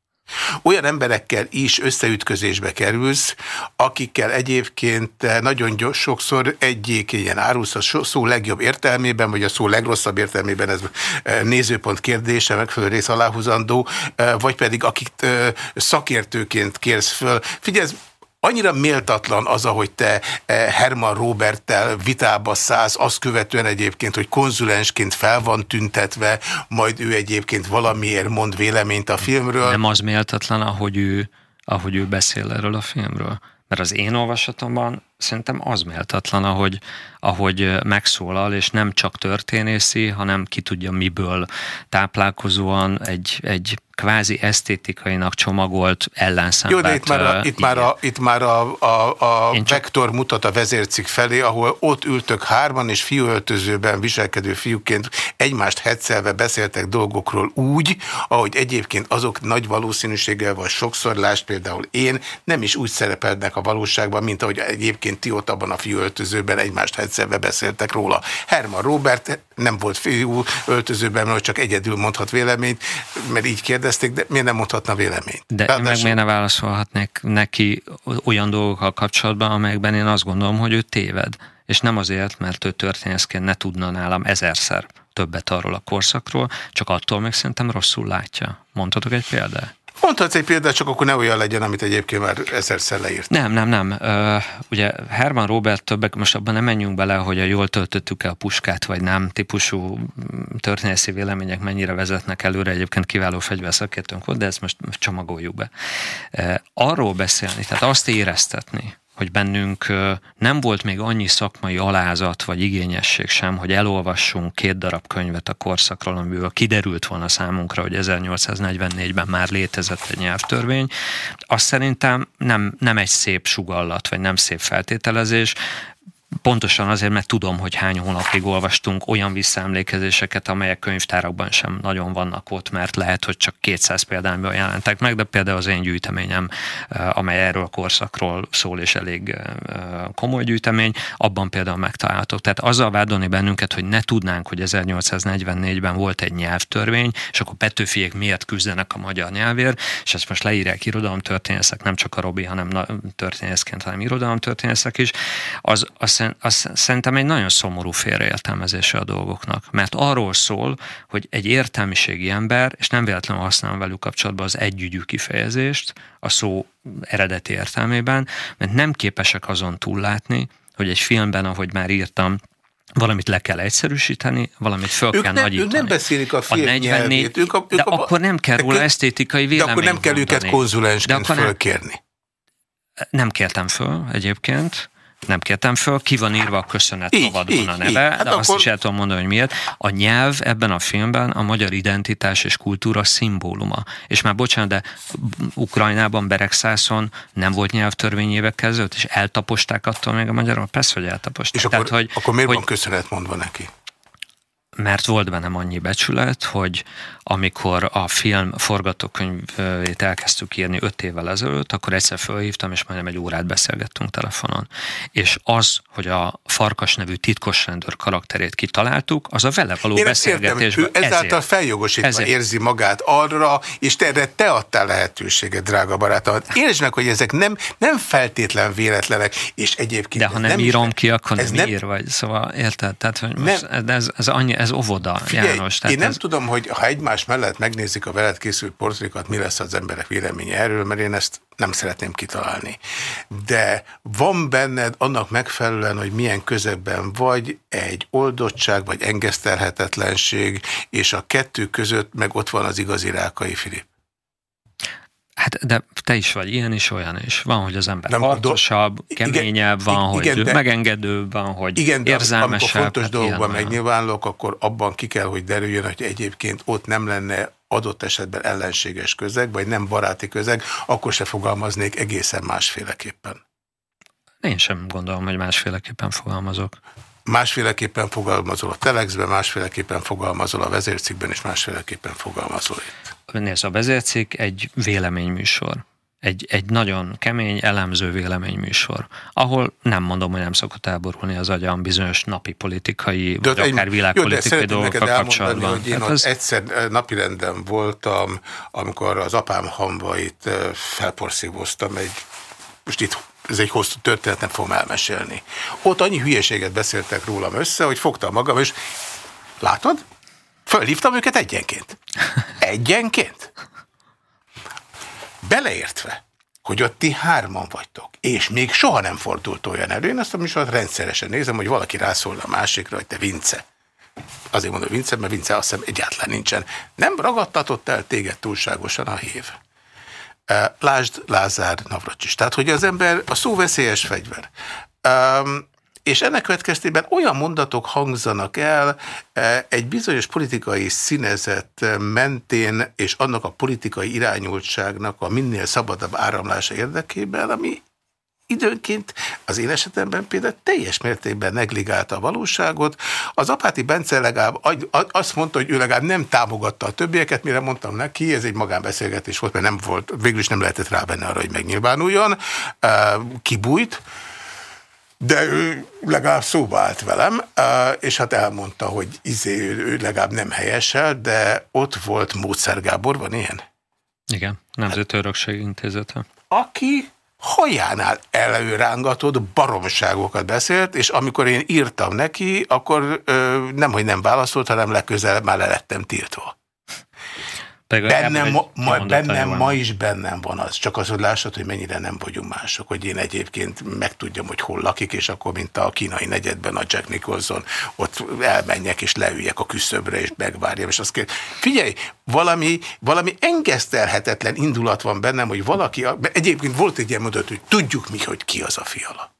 Olyan emberekkel is összeütközésbe kerülsz, akikkel egyébként nagyon gyors, sokszor egyik ilyen árulsz a szó legjobb értelmében, vagy a szó legrosszabb értelmében, ez eh, nézőpont kérdése, megfelelő rész aláhúzandó, eh, vagy pedig akik eh, szakértőként kérsz föl. Figyelj, Annyira méltatlan az, ahogy te eh, Herman Roberttel vitába szállsz, azt követően egyébként, hogy konzulensként fel van tüntetve, majd ő egyébként valamiért mond véleményt a filmről. Nem az méltatlan, ahogy ő, ahogy ő beszél erről a filmről. Mert az én olvasatomban szerintem az méltatlan, ahogy, ahogy megszólal, és nem csak történészi, hanem ki tudja miből táplálkozóan egy, egy kvázi esztétikainak csomagolt ellenszembet. Jó, de itt már a, itt már a, itt már a, a, a Én csak- vektor mutat a vezércik felé, ahol ott ültök hárman, és fiúöltözőben viselkedő fiúként egymást hetszelve beszéltek dolgokról úgy, ahogy egyébként azok nagy valószínűséggel, vagy sokszor, lásd például én, nem is úgy szerepelnek a valóságban, mint ahogy egyébként ti ott abban a fiúöltözőben egymást hetszelve beszéltek róla. Herman Robert nem volt fiú öltözőben, mert csak egyedül mondhat véleményt, mert így kérdezték, de miért nem mondhatna véleményt? De én meg miért ne válaszolhatnék neki olyan dolgokkal kapcsolatban, amelyekben én azt gondolom, hogy ő téved. És nem azért, mert ő történészként ne tudna nálam ezerszer többet arról a korszakról, csak attól meg szerintem rosszul látja. Mondhatok egy példát? Mondhatsz egy példát, csak akkor ne olyan legyen, amit egyébként már ezerszer leírt. Nem, nem, nem. Ugye Herman Robert többek, most abban nem menjünk bele, hogy a jól töltöttük el a puskát, vagy nem, típusú történészi vélemények mennyire vezetnek előre, egyébként kiváló fegyverszakértőnk volt, de ezt most csomagoljuk be. Arról beszélni, tehát azt éreztetni, hogy bennünk nem volt még annyi szakmai alázat vagy igényesség sem, hogy elolvassunk két darab könyvet a korszakról, amiből kiderült volna számunkra, hogy 1844-ben már létezett egy nyelvtörvény. Azt szerintem nem, nem egy szép sugallat, vagy nem szép feltételezés, Pontosan azért, mert tudom, hogy hány hónapig olvastunk olyan visszaemlékezéseket, amelyek könyvtárakban sem nagyon vannak ott, mert lehet, hogy csak 200 példányban jelentek meg, de például az én gyűjteményem, eh, amely erről a korszakról szól, és elég eh, komoly gyűjtemény, abban például megtalálhatok. Tehát azzal vádolni bennünket, hogy ne tudnánk, hogy 1844-ben volt egy nyelvtörvény, és akkor Petőfiék miért küzdenek a magyar nyelvért, és ezt most leírják irodalomtörténészek, nem csak a Robi, hanem történészként, hanem irodalomtörténészek is, az, az, az szerintem egy nagyon szomorú félreértelmezése a dolgoknak. Mert arról szól, hogy egy értelmiségi ember, és nem véletlenül használom velük kapcsolatban az együgyű kifejezést, a szó eredeti értelmében, mert nem képesek azon túllátni, hogy egy filmben, ahogy már írtam, valamit le kell egyszerűsíteni, valamit föl Ők kell nem, nagyítani. ők nem beszélik a film 44 nyelvét. Ők a, ők de a, akkor nem kell róla de- esztétikai De véleményt akkor nem kell őket mondani. konzulensként De akkor nem- fölkérni. Nem kértem föl egyébként, nem kértem föl, ki van írva a köszönet Így, tovadon így, a így. neve, Hát de azt akkor- is el tudom mondani, hogy miért. A nyelv ebben a filmben a magyar identitás és kultúra szimbóluma. És már bocsánat, de Ukrajnában, Beregszászon nem volt nyelvtörvény évekkel ezelőtt, és eltaposták attól még a magyarul? Persze, hogy eltaposták. És akkor, Tehát, hogy, akkor miért hogy, van köszönet mondva neki? mert volt bennem annyi becsület, hogy amikor a film forgatókönyvét elkezdtük írni öt évvel ezelőtt, akkor egyszer felhívtam, és majdnem egy órát beszélgettünk telefonon. És az, hogy a Farkas nevű titkos rendőr karakterét kitaláltuk, az a vele való Én ezt értem, beszélgetésben. ő ezáltal ezért. feljogosítva Ezért. érzi magát arra, és te erre te adtál lehetőséget, drága barátom. Értsd meg, hogy ezek nem, nem feltétlen véletlenek, és egyébként De ha nem, is írom ki, akkor ez nem, ír, vagy szóval érted? Tehát, hogy most ez, ez, ez, annyi, ez ez óvoda, Figyelj, János. Tehát én nem ez... tudom, hogy ha egymás mellett megnézik a veled készült portrékat, mi lesz az emberek véleménye erről, mert én ezt nem szeretném kitalálni. De van benned annak megfelelően, hogy milyen közegben vagy egy oldottság, vagy engesztelhetetlenség, és a kettő között meg ott van az igazi Rákai Filip. Hát, de te is vagy ilyen is, olyan is. Van, hogy az ember nem, harcosabb, keményebb, igen, van, hogy de, megengedőbb, van, hogy igen, érzelmesebb. amikor fontos hát dolgokban megnyilvánulok, akkor abban ki kell, hogy derüljön, hogy egyébként ott nem lenne adott esetben ellenséges közeg, vagy nem baráti közeg, akkor se fogalmaznék egészen másféleképpen. Én sem gondolom, hogy másféleképpen fogalmazok. Másféleképpen fogalmazol a Telexben, másféleképpen fogalmazol a vezércikben, és másféleképpen fogalmazol itt. Nézd, a vezércik egy véleményműsor. Egy, egy nagyon kemény, elemző véleményműsor, ahol nem mondom, hogy nem szokott elborulni az agyam bizonyos napi politikai, de vagy egy, akár világpolitikai dolgokkal kapcsolatban. hogy én ott az... egyszer napirenden voltam, amikor az apám hamvait felporszívoztam egy, most itt ez egy hosszú történet, nem fogom elmesélni. Ott annyi hülyeséget beszéltek rólam össze, hogy fogtam magam, és látod? Fölhívtam őket egyenként. Egyenként. Beleértve, hogy ott ti hárman vagytok, és még soha nem fordult olyan elő, én azt a műsort rendszeresen nézem, hogy valaki rászól a másikra, hogy te Vince. Azért mondom Vince, mert Vince azt hiszem egyáltalán nincsen. Nem ragadtatott el téged túlságosan a hív. Lásd Lázár Navracsis. Tehát, hogy az ember a szó veszélyes fegyver. Um, és ennek következtében olyan mondatok hangzanak el egy bizonyos politikai színezet mentén, és annak a politikai irányultságnak a minél szabadabb áramlása érdekében, ami időnként az én esetemben például teljes mértékben negligálta a valóságot. Az Apáti Bence legalább azt mondta, hogy ő legalább nem támogatta a többieket, mire mondtam neki, ez egy magánbeszélgetés volt, mert nem volt, végül is nem lehetett rá benne arra, hogy megnyilvánuljon. Kibújt, de ő legalább szóba állt velem, és hát elmondta, hogy izé, ő legalább nem helyesel, de ott volt Módszer Gábor, van ilyen? Igen, Nemzeti Örökség Intézete. Aki hajánál előrángatott baromságokat beszélt, és amikor én írtam neki, akkor ö, nemhogy nem válaszolt, hanem legközelebb már le lettem tiltva. Bennem, ma, ma, bennem ma is bennem van az, csak az, hogy lássad, hogy mennyire nem vagyunk mások, hogy én egyébként megtudjam, hogy hol lakik, és akkor, mint a kínai negyedben a Jack Nicholson, ott elmenjek és leüljek a küszöbre, és megvárjam, és azt kér. Figyelj, valami, valami engesztelhetetlen indulat van bennem, hogy valaki, egyébként volt egy ilyen mondat, hogy tudjuk mi, hogy ki az a fiala.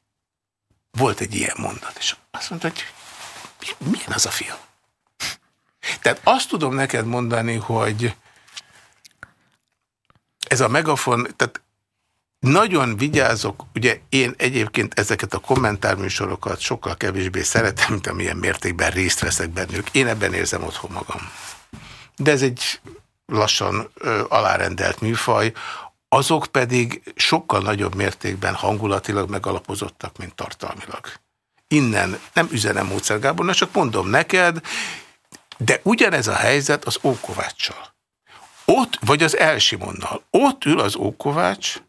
Volt egy ilyen mondat, és azt mondta, hogy milyen az a fiala? Tehát azt tudom neked mondani, hogy ez a megafon, tehát nagyon vigyázok, ugye én egyébként ezeket a kommentárműsorokat sokkal kevésbé szeretem, mint amilyen mértékben részt veszek bennük. Én ebben érzem otthon magam. De ez egy lassan ö, alárendelt műfaj, azok pedig sokkal nagyobb mértékben hangulatilag megalapozottak, mint tartalmilag. Innen nem üzenem Módszer Gábornak, csak mondom neked, de ugyanez a helyzet az Ókováccsal. Ott, vagy az Elsimonnal, ott ül az Ókovács,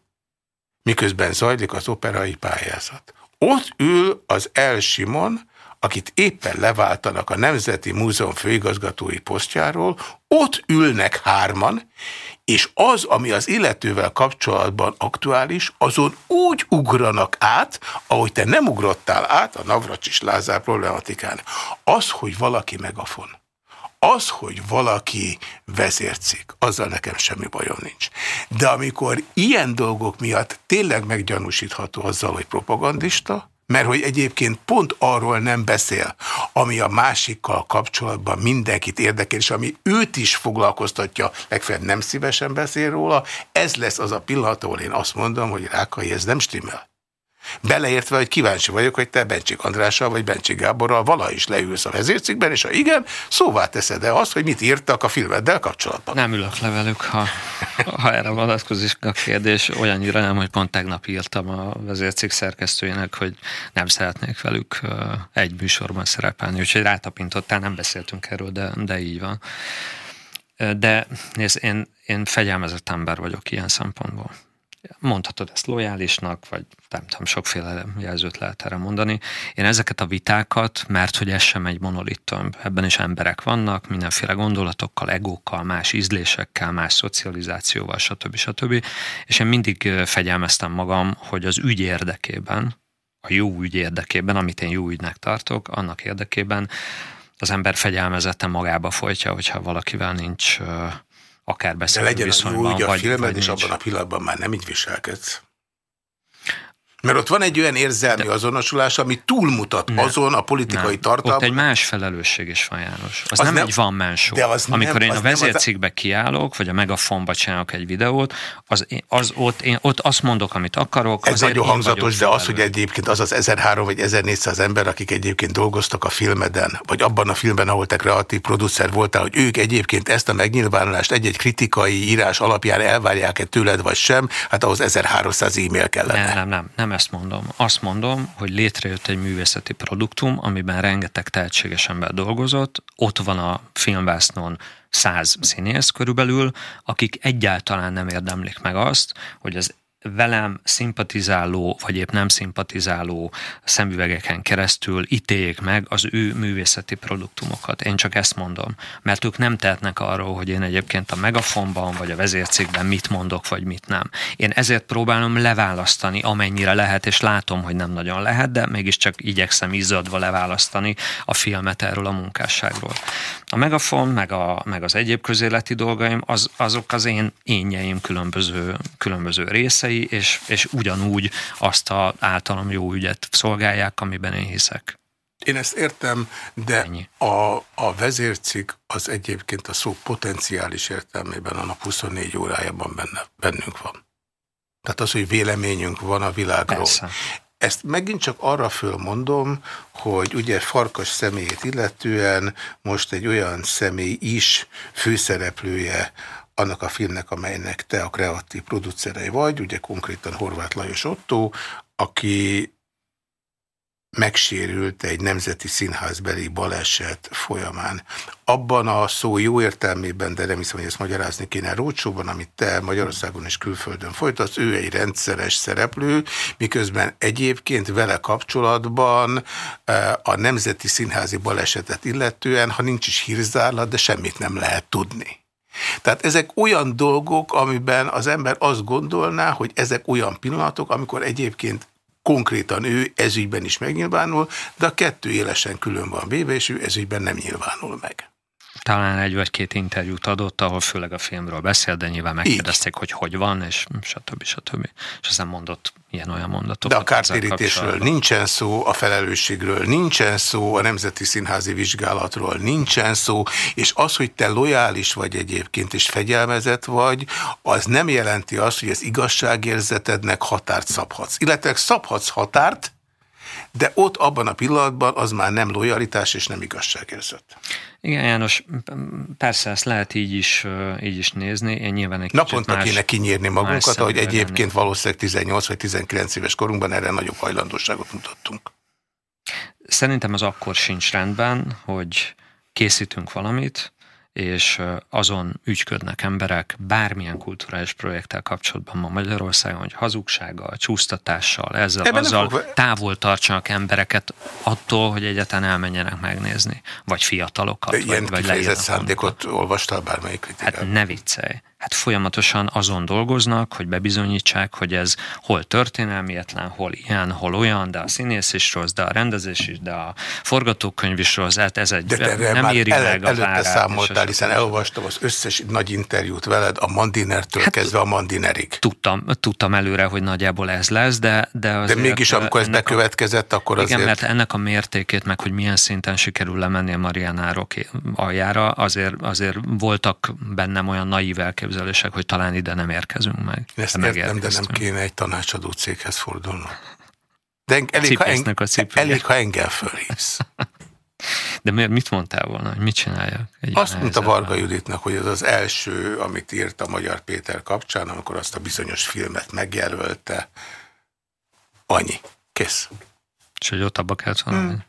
miközben zajlik az operai pályázat. Ott ül az Elsimon, akit éppen leváltanak a Nemzeti Múzeum főigazgatói posztjáról, ott ülnek hárman, és az, ami az illetővel kapcsolatban aktuális, azon úgy ugranak át, ahogy te nem ugrottál át a Navracsis Lázár problematikán. Az, hogy valaki megafon az, hogy valaki vezércik, azzal nekem semmi bajom nincs. De amikor ilyen dolgok miatt tényleg meggyanúsítható azzal, hogy propagandista, mert hogy egyébként pont arról nem beszél, ami a másikkal kapcsolatban mindenkit érdekel, és ami őt is foglalkoztatja, legfeljebb nem szívesen beszél róla, ez lesz az a pillanat, ahol én azt mondom, hogy Rákai, ez nem stimmel. Beleértve, hogy kíváncsi vagyok, hogy te Bencsik Andrással vagy Bencsik Gáborral vala is leülsz a vezércikben, és ha igen, szóvá teszed-e azt, hogy mit írtak a filmeddel kapcsolatban? Nem ülök le velük, ha, ha erre vonatkozik a kérdés. Olyannyira nem, hogy pont tegnap írtam a vezércik szerkesztőjének, hogy nem szeretnék velük egy műsorban szerepelni, úgyhogy rátapintottál, nem beszéltünk erről, de, de így van. De nézd, én, én fegyelmezett ember vagyok ilyen szempontból mondhatod ezt lojálisnak, vagy nem tudom, sokféle jelzőt lehet erre mondani. Én ezeket a vitákat, mert hogy ez sem egy monoliton, ebben is emberek vannak, mindenféle gondolatokkal, egókkal, más ízlésekkel, más szocializációval, stb. stb. És én mindig fegyelmeztem magam, hogy az ügy érdekében, a jó ügy érdekében, amit én jó ügynek tartok, annak érdekében az ember fegyelmezetten magába folytja, hogyha valakivel nincs akár beszélő De legyen viszonyban, a jó ügy a filmed, és abban a pillanatban már nem így viselkedsz. Mert ott van egy olyan érzelmi de, azonosulás, ami túlmutat ne, azon a politikai tartalmon. Ott egy más felelősség is van, János. Az, az nem, nem egy van man show. De az Amikor nem, én a vezércikbe kiállok, vagy a megafonba csinálok egy videót, az, az ott, én ott azt mondok, amit akarok. Ez nagyon hangzatos, de az, hogy egyébként az az 1300 vagy 1400 ember, akik egyébként dolgoztak a filmeden, vagy abban a filmben, ahol te kreatív producer voltál, hogy ők egyébként ezt a megnyilvánulást egy-egy kritikai írás alapján elvárják-e tőled, vagy sem, hát ahhoz 1300 e-mail kellene. Nem, nem, nem, nem ezt mondom. Azt mondom, hogy létrejött egy művészeti produktum, amiben rengeteg tehetséges ember dolgozott, ott van a filmvásznon száz színész körülbelül, akik egyáltalán nem érdemlik meg azt, hogy az velem szimpatizáló, vagy épp nem szimpatizáló szemüvegeken keresztül ítéljék meg az ő művészeti produktumokat. Én csak ezt mondom, mert ők nem tehetnek arról, hogy én egyébként a megafonban vagy a vezércikben mit mondok, vagy mit nem. Én ezért próbálom leválasztani, amennyire lehet, és látom, hogy nem nagyon lehet, de mégiscsak igyekszem izzadva leválasztani a filmet erről a munkásságról. A megafon, meg, a, meg az egyéb közéleti dolgaim, az, azok az én énjeim különböző, különböző részei, és, és ugyanúgy azt a általam jó ügyet szolgálják, amiben én hiszek. Én ezt értem, de a, a vezércik az egyébként a szó potenciális értelmében a nap 24 órájában benne, bennünk van. Tehát az, hogy véleményünk van a világról. Persze. Ezt megint csak arra fölmondom, hogy ugye Farkas személyét illetően most egy olyan személy is főszereplője annak a filmnek, amelynek te a kreatív producerei vagy, ugye konkrétan Horváth Lajos Otto, aki megsérült egy nemzeti színházbeli baleset folyamán. Abban a szó jó értelmében, de nem hiszem, hogy ezt magyarázni kéne Rócsóban, amit te Magyarországon és külföldön folytatsz, ő egy rendszeres szereplő, miközben egyébként vele kapcsolatban eh, a nemzeti színházi balesetet illetően, ha nincs is hírzárlat, de semmit nem lehet tudni. Tehát ezek olyan dolgok, amiben az ember azt gondolná, hogy ezek olyan pillanatok, amikor egyébként konkrétan ő ezügyben is megnyilvánul, de a kettő élesen külön van véve, és ő ezügyben nem nyilvánul meg talán egy vagy két interjút adott, ahol főleg a filmről beszélt, de nyilván megkérdezték, Így. hogy hogy van, és stb. stb. És aztán mondott ilyen-olyan mondatokat. De a kártérítésről nincsen szó, a felelősségről nincsen szó, a Nemzeti Színházi Vizsgálatról nincsen szó, és az, hogy te lojális vagy egyébként, és fegyelmezett vagy, az nem jelenti azt, hogy az igazságérzetednek határt szabhatsz. Illetve szabhatsz határt, de ott abban a pillanatban az már nem lojalitás és nem igazságérzet. Igen, János, persze ezt lehet így is, így is nézni. Én nyilván egy Naponta más, kéne kinyírni magunkat, ahogy egyébként lenni. valószínűleg 18 vagy 19 éves korunkban erre nagyobb hajlandóságot mutattunk. Szerintem az akkor sincs rendben, hogy készítünk valamit, és azon ügyködnek emberek bármilyen kulturális projekttel kapcsolatban ma Magyarországon, hogy hazugsággal, csúsztatással, ezzel, Ebben azzal fog... távol tartsanak embereket attól, hogy egyáltalán elmenjenek megnézni, vagy fiatalokat. Ilyen vagy, vagy szándékot olvastál bármelyik kritikát? Hát ne viccelj hát folyamatosan azon dolgoznak, hogy bebizonyítsák, hogy ez hol történelmietlen, hol ilyen, hol olyan, de a színész is rossz, de a rendezés is, de a forgatókönyv is rossz, hát ez egy de nem éri el, meg a várát. számoltál, hiszen elolvastam az összes nagy interjút veled, a Mandinertől hát, kezdve a Mandinerig. Tudtam, tudtam előre, hogy nagyjából ez lesz, de de azért, De mégis, amikor ez bekövetkezett, akkor igen, azért... Igen, mert ennek a mértékét, meg hogy milyen szinten sikerül lemenni a Marianárok aljára, azért, azért voltak bennem olyan naív elképzelések, elképzelések, hogy talán ide nem érkezünk meg. Ezt értem, de nem kéne egy tanácsadó céghez fordulnom. De elég, ha, eng, elég, ha engem fölhívsz. De miért, mit mondtál volna, hogy mit csináljak? Egy azt mondta Varga Juditnak, hogy ez az első, amit írt a Magyar Péter kapcsán, amikor azt a bizonyos filmet megjelölte. Annyi. Kész. És hogy ott abba kellett volna. Hmm.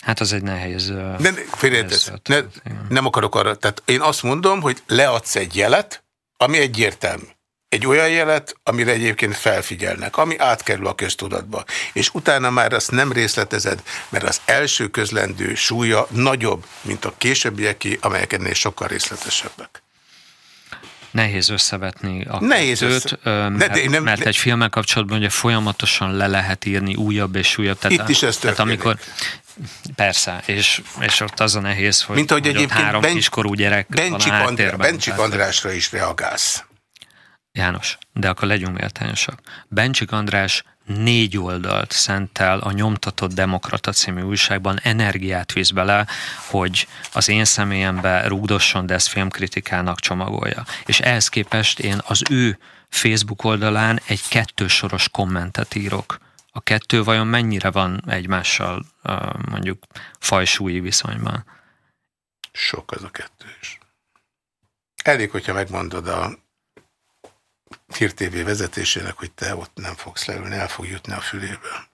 Hát az egy nehéz... De félreértesz, ne, nem akarok arra, tehát én azt mondom, hogy leadsz egy jelet, ami egyértelmű. egy olyan jelet, amire egyébként felfigyelnek, ami átkerül a köztudatba, és utána már azt nem részletezed, mert az első közlendő súlya nagyobb, mint a későbbieké, amelyek ennél sokkal részletesebbek. Nehéz összevetni a Nehéz kettőt, össze... mert, de nem, mert egy filmmel kapcsolatban ugye folyamatosan le lehet írni újabb és újabb. Tehát, Itt is ez tehát amikor Persze, és, és ott az a nehéz, hogy, Mint ahogy hogy egyébként három ben, kiskorú gyerek Bencsik, van Andrá, Bencsik Andrásra is reagálsz. János, de akkor legyünk méltányosak. Bencsik András négy oldalt szentel a nyomtatott Demokrata című újságban, energiát visz bele, hogy az én személyembe rúgdosson, de ezt filmkritikának csomagolja. És ehhez képest én az ő Facebook oldalán egy kettősoros kommentet írok. A kettő vajon mennyire van egymással mondjuk fajsúlyi viszonyban? Sok az a kettő is. Elég, hogyha megmondod a Hír TV vezetésének, hogy te ott nem fogsz leülni, el fog jutni a füléből.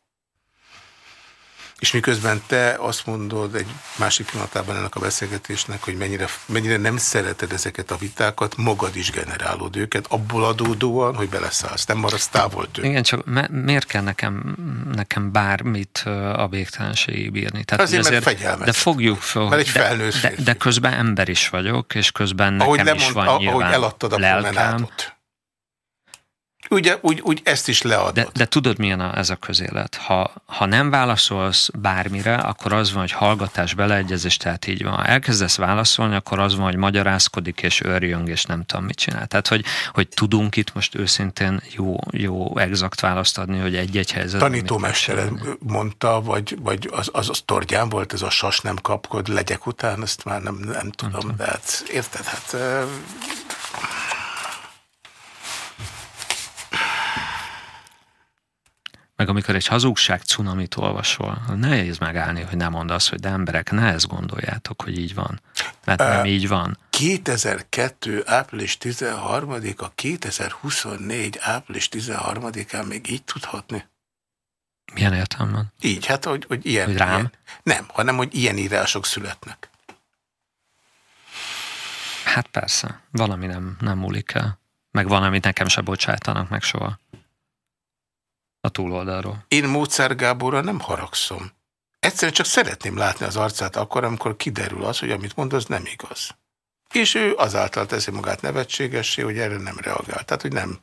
És miközben te azt mondod egy másik pillanatában ennek a beszélgetésnek, hogy mennyire, mennyire nem szereted ezeket a vitákat, magad is generálod őket, abból adódóan, hogy beleszállsz, nem maradsz távol tőle. Igen, csak miért kell nekem, nekem bármit a végtelenségig bírni? Tehát Azért, azért mert. De fogjuk fel. Mert egy felnőtt de, de, de, közben ember is vagyok, és közben nekem ahogy lemond, is van ahogy nyilván eladtad a lelkám. Ugye, úgy, úgy ezt is leadod. De, de tudod, milyen a, ez a közélet? Ha, ha nem válaszolsz bármire, akkor az van, hogy hallgatás, beleegyezés, tehát így van. Ha elkezdesz válaszolni, akkor az van, hogy magyarázkodik és őrjöng, és nem tudom, mit csinál. Tehát, hogy, hogy tudunk itt most őszintén jó, jó exakt választ adni, hogy egy-egy helyzet. Tanítómestered mondta, vagy, vagy az, az, az torgyán volt, ez a sas nem kapkod, legyek után, ezt már nem, nem tudom, de hát érted, hát meg amikor egy hazugság cunamit olvasol, nehéz megállni, hogy nem mondasz, hogy de emberek, ne ezt gondoljátok, hogy így van. Mert uh, nem így van. 2002. április 13-a, 2024. április 13-án még így tudhatni? Milyen értelemben? Így, hát, hogy, hogy ilyen. Hogy rám? Ilyen, nem, hanem, hogy ilyen írások születnek. Hát persze, valami nem, nem múlik el. Meg valami nekem se bocsátanak meg soha a túloldalról. Én Módszer Gáborra nem haragszom. Egyszerűen csak szeretném látni az arcát akkor, amikor kiderül az, hogy amit mond, az nem igaz. És ő azáltal teszi magát nevetségessé, hogy erre nem reagál. Tehát, hogy nem...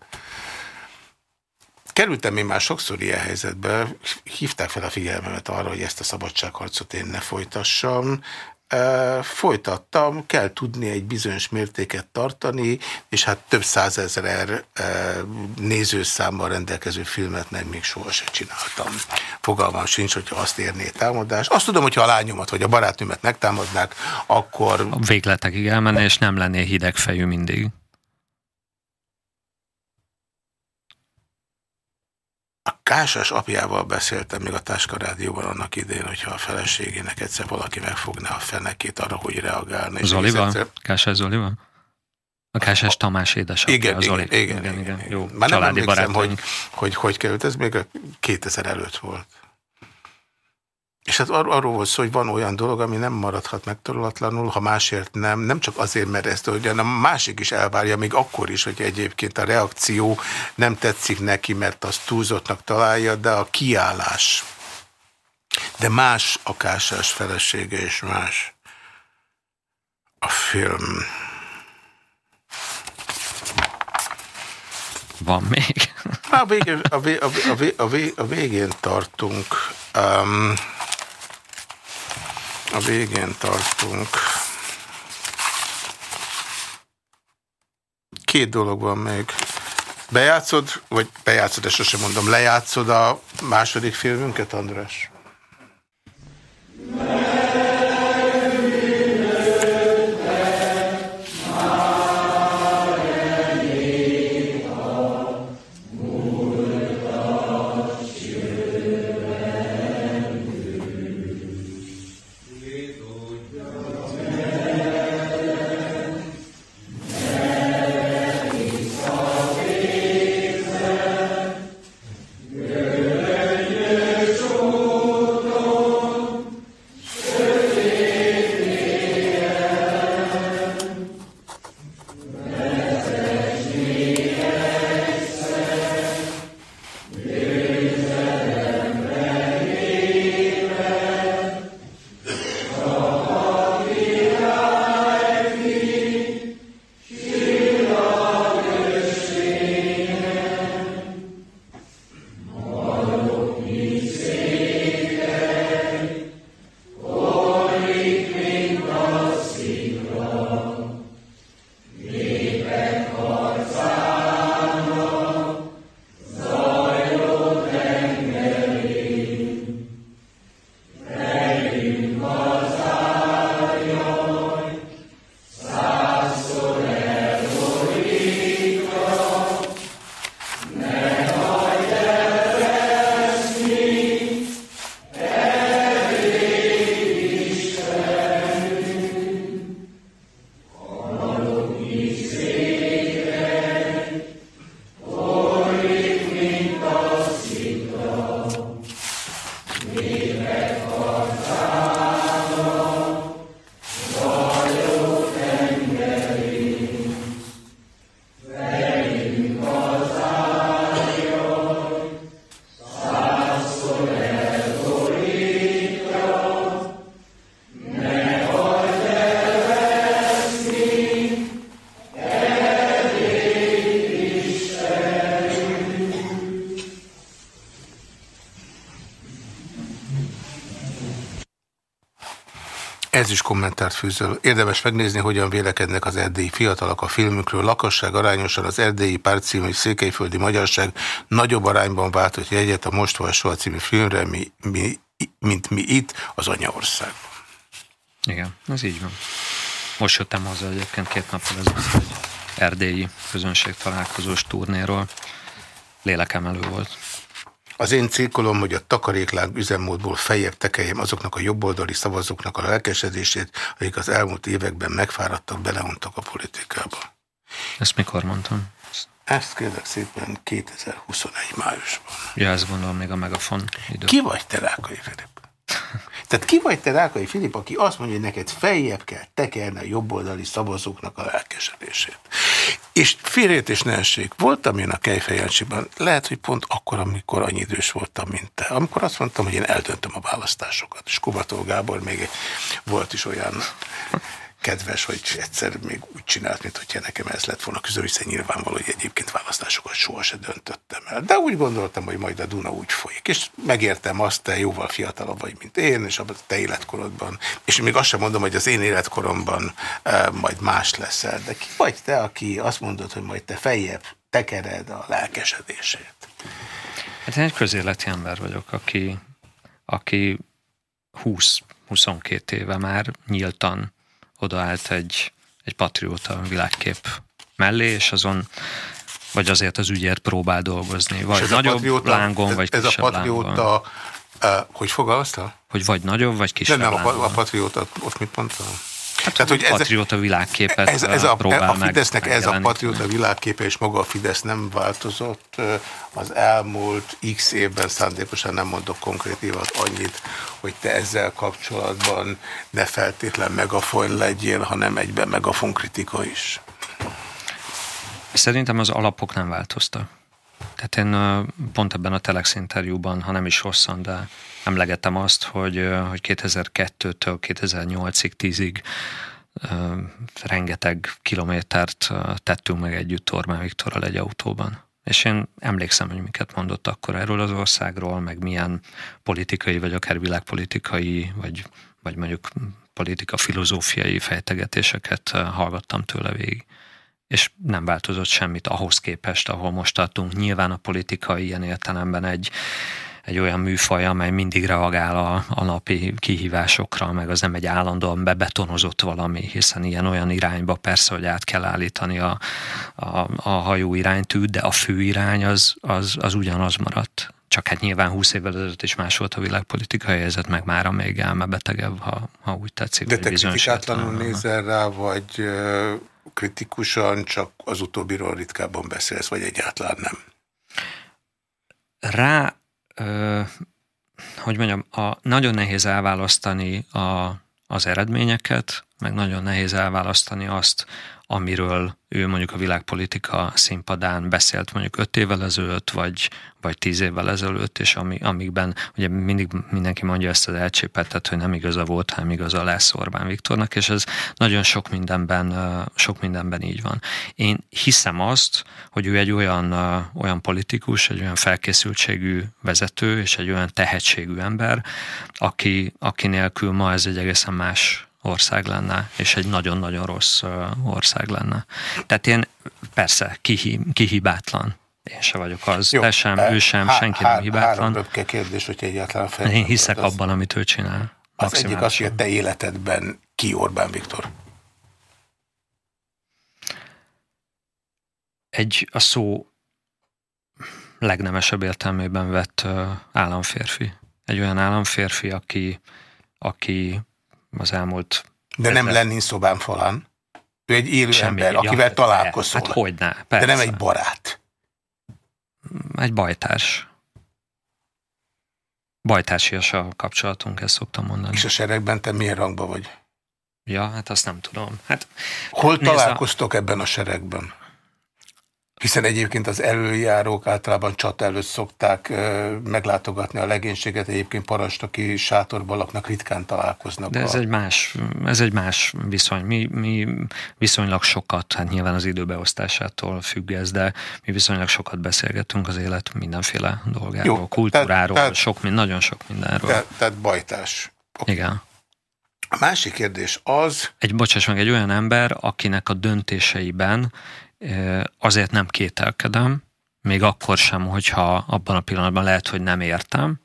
Kerültem én már sokszor ilyen helyzetbe, hívták fel a figyelmemet arra, hogy ezt a szabadságharcot én ne folytassam, folytattam, kell tudni egy bizonyos mértéket tartani, és hát több százezer nézőszámmal rendelkező filmet meg még sohasem csináltam. Fogalmam sincs, hogyha azt érné támadás. Azt tudom, hogyha a lányomat vagy a barátnőmet megtámadnák, akkor... A végletekig elmenne, és nem lennél hidegfejű mindig. Kásás apjával beszéltem még a Táska Rádióban annak idején, hogyha a feleségének egyszer valaki megfogná a fenekét arra, hogy reagálna. Zolival? Egyszer... Kásás Zolival? A Kásás Tamás édesapja, igen, az igen, igen, igen, igen, igen. Jó, Már nem emlékszem, hogy, hogy hogy került, ez még 2000 előtt volt. És hát ar arról volt szó, hogy van olyan dolog, ami nem maradhat megtanulatlanul, ha másért nem, nem csak azért, mert ezt, hanem a másik is elvárja, még akkor is, hogy egyébként a reakció nem tetszik neki, mert azt túlzottnak találja, de a kiállás. De más a kásás felesége, és más a film. Van még? A végén, a, vé, a, vé, a, vé, a végén tartunk. Um, a végén tartunk. Két dolog van még. Bejátszod, vagy bejátszod, ezt sosem mondom, lejátszod a második filmünket, András? Ez is kommentárt fűzöl. Érdemes megnézni, hogyan vélekednek az erdélyi fiatalok a filmükről. Lakosság arányosan az erdélyi párcímű székelyföldi magyarság nagyobb arányban váltott jegyet a Most vagy Soha című filmre, mi, mi, mint mi itt, az anyaországban. Igen, ez így van. Most jöttem haza egyébként két nappal ezelőtt egy erdélyi közönség találkozós turnéról. Lélekemelő volt. Az én célkolom, hogy a takarékláng üzemmódból feljebb tekeljem azoknak a jobboldali szavazóknak a lelkesedését, akik az elmúlt években megfáradtak, beleuntak a politikába. Ezt mikor mondtam? Ezt kérlek szépen 2021 májusban. Ja, ezt gondolom még a megafon idő. Ki vagy te, Rákai Filip? Tehát ki vagy te, Rákai Filip, aki azt mondja, hogy neked feljebb kell tekerni a jobboldali szavazóknak a lelkesedését. És félrejtés nehesség. Voltam én a Kejfejancsiban, lehet, hogy pont akkor, amikor annyi idős voltam, mint te. Amikor azt mondtam, hogy én eldöntöm a választásokat. És Kubató Gábor még volt is olyan kedves, hogy egyszer még úgy csinált, mint hogyha nekem ez lett volna közül, hiszen nyilvánvaló, hogy egyébként választásokat sohasem döntöttem el. De úgy gondoltam, hogy majd a Duna úgy folyik. És megértem azt, te jóval fiatalabb vagy, mint én, és a te életkorodban. És még azt sem mondom, hogy az én életkoromban e, majd más leszel. De ki vagy te, aki azt mondod, hogy majd te feljebb tekered a lelkesedését? Hát én egy közéleti ember vagyok, aki, aki 20-22 éve már nyíltan odaállt egy, egy patrióta világkép mellé, és azon vagy azért az ügyért próbál dolgozni, vagy nagyobb patrióta, lángon, vagy ez kisebb a patrióta, lángon. Uh, hogy fogalmazta? Hogy vagy nagyobb, vagy kisebb De nem, lángon. a, a patrióta, ott mit mondtam? Hát, Tehát, hogy patrióta ez, világképet ez, ez a, a Fidesznek ez a patrióta világképe, és maga a Fidesz nem változott. Az elmúlt x évben szándékosan nem mondok konkrét évat annyit, hogy te ezzel kapcsolatban ne feltétlen megafon legyél, hanem egyben megafon kritika is. Szerintem az alapok nem változtak. Tehát én pont ebben a Telex interjúban, ha nem is hosszan, de emlegettem azt, hogy, hogy 2002-től 2008-ig, 10-ig rengeteg kilométert tettünk meg együtt Orbán Viktorral egy autóban. És én emlékszem, hogy miket mondott akkor erről az országról, meg milyen politikai, vagy akár világpolitikai, vagy, vagy mondjuk politika filozófiai fejtegetéseket hallgattam tőle végig és nem változott semmit ahhoz képest, ahol most tartunk. Nyilván a politika ilyen értelemben egy, egy olyan műfaj, amely mindig reagál a, a napi kihívásokra, meg az nem egy állandóan bebetonozott valami, hiszen ilyen olyan irányba persze, hogy át kell állítani a, a, a hajó iránytűt, de a fő irány az, az, az ugyanaz maradt. Csak hát nyilván 20 évvel ezelőtt is más volt a világpolitikai helyzet, meg mára még elmebetegebb, ha, ha úgy tetszik. De te kritikátlanul nézel rá, vagy kritikusan, csak az utóbbiról ritkábban beszélsz, vagy egyáltalán nem? Rá, ö, hogy mondjam, a, nagyon nehéz elválasztani a, az eredményeket, meg nagyon nehéz elválasztani azt, amiről ő mondjuk a világpolitika színpadán beszélt mondjuk öt évvel ezelőtt, vagy, vagy tíz évvel ezelőtt, és ami, amikben ugye mindig mindenki mondja ezt az elcsépetet, hogy nem igaza volt, hanem igaza lesz Orbán Viktornak, és ez nagyon sok mindenben, sok mindenben így van. Én hiszem azt, hogy ő egy olyan, olyan politikus, egy olyan felkészültségű vezető, és egy olyan tehetségű ember, aki, aki nélkül ma ez egy egészen más ország lenne, és egy nagyon-nagyon rossz ország lenne. Tehát én persze kihibátlan. Én se vagyok az, Jó, te sem, ő sem, há, senki há, nem hibátlan. Három kérdés, hogy egyáltalán fel. Én hiszek az, abban, amit ő csinál. Az egyik az, hogy a te életedben ki Orbán Viktor? Egy a szó legnemesebb értelmében vett államférfi. Egy olyan államférfi, aki, aki az elmúlt... De nem Lenin szobán falán. Ő egy élő Semmi, ember, akivel ja, találkozol. Hát hogyne, persze. De nem egy barát. Egy bajtárs. Bajtársias a kapcsolatunk, ezt szoktam mondani. És a seregben te milyen rangban vagy? Ja, hát azt nem tudom. Hát, Hol találkoztok a... ebben a seregben? Hiszen egyébként az előjárók általában csata előtt szokták meglátogatni a legénységet, egyébként parancsnoki sátorban laknak, ritkán találkoznak. De ez, a... egy, más, ez egy más viszony. Mi, mi viszonylag sokat, hát nyilván az időbeosztásától függ ez, de mi viszonylag sokat beszélgetünk az élet mindenféle dolgáról, Jó, kultúráról, tehát, sok, nagyon sok mindenről. Tehát, tehát bajtás. Okay. Igen. A másik kérdés az... Egy, bocsáss meg, egy olyan ember, akinek a döntéseiben azért nem kételkedem, még akkor sem, hogyha abban a pillanatban lehet, hogy nem értem,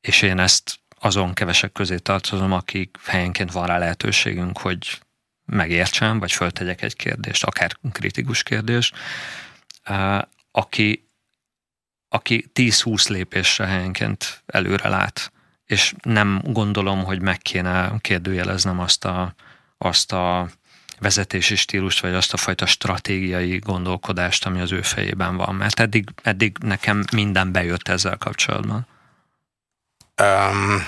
és én ezt azon kevesek közé tartozom, akik helyenként van rá lehetőségünk, hogy megértsem, vagy föltegyek egy kérdést, akár kritikus kérdést, aki, aki 10-20 lépésre helyenként előre lát, és nem gondolom, hogy meg kéne kérdőjeleznem azt a, azt a vezetési stílust, vagy azt a fajta stratégiai gondolkodást, ami az ő fejében van. Mert eddig, eddig nekem minden bejött ezzel kapcsolatban. Um,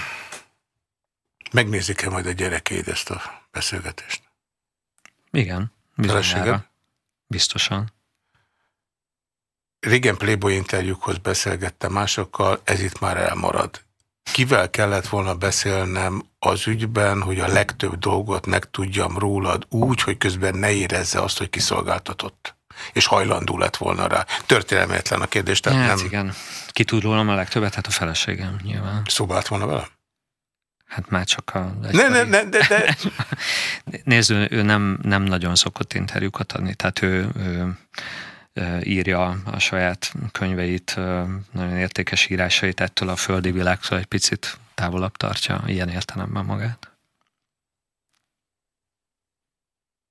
megnézik-e majd a gyerekeid ezt a beszélgetést? Igen, bizonyára. Biztosan. Régen Playboy interjúkhoz beszélgettem másokkal, ez itt már elmarad. Kivel kellett volna beszélnem az ügyben, hogy a legtöbb dolgot megtudjam rólad úgy, hogy közben ne érezze azt, hogy kiszolgáltatott? És hajlandó lett volna rá. Történelmetlen a kérdés, tehát hát nem... igen. Ki tud rólam a legtöbbet? Hát a feleségem nyilván. Szóba lett volna vele? Hát már csak a... Ne, ne, ne, de, de... Nézd, ő, ő nem, nem nagyon szokott interjúkat adni, tehát ő, ő írja a saját könyveit, nagyon értékes írásait ettől a földi világtól egy picit távolabb tartja ilyen értelemben magát.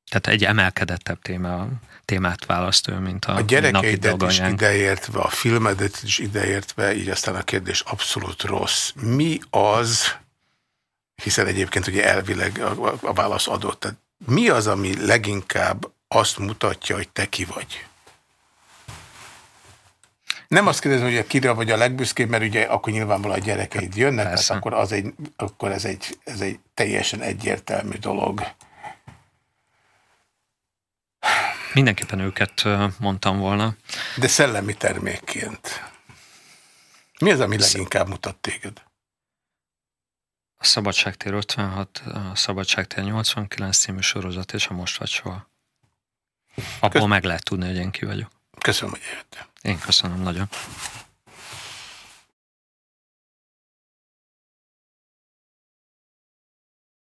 Tehát egy emelkedettebb téma, témát választ ő, mint a A gyerekeidet is ideértve, a filmedet is ideértve, így aztán a kérdés abszolút rossz. Mi az, hiszen egyébként ugye elvileg a, a válasz adott, tehát mi az, ami leginkább azt mutatja, hogy te ki vagy? Nem azt kérdezem, hogy kire vagy a legbüszkébb, mert ugye akkor nyilvánvalóan a gyerekeid jönnek, Persze. tehát akkor, az egy, akkor ez, egy, ez egy teljesen egyértelmű dolog. Mindenképpen őket mondtam volna. De szellemi termékként. Mi az, ami leginkább mutat téged? A Szabadságtér 56, a Szabadságtér 89 című sorozat, és a Most vagy soha. Abból Kösz... meg lehet tudni, hogy én ki vagyok. Köszönöm, hogy eljöttél. Én köszönöm nagyon.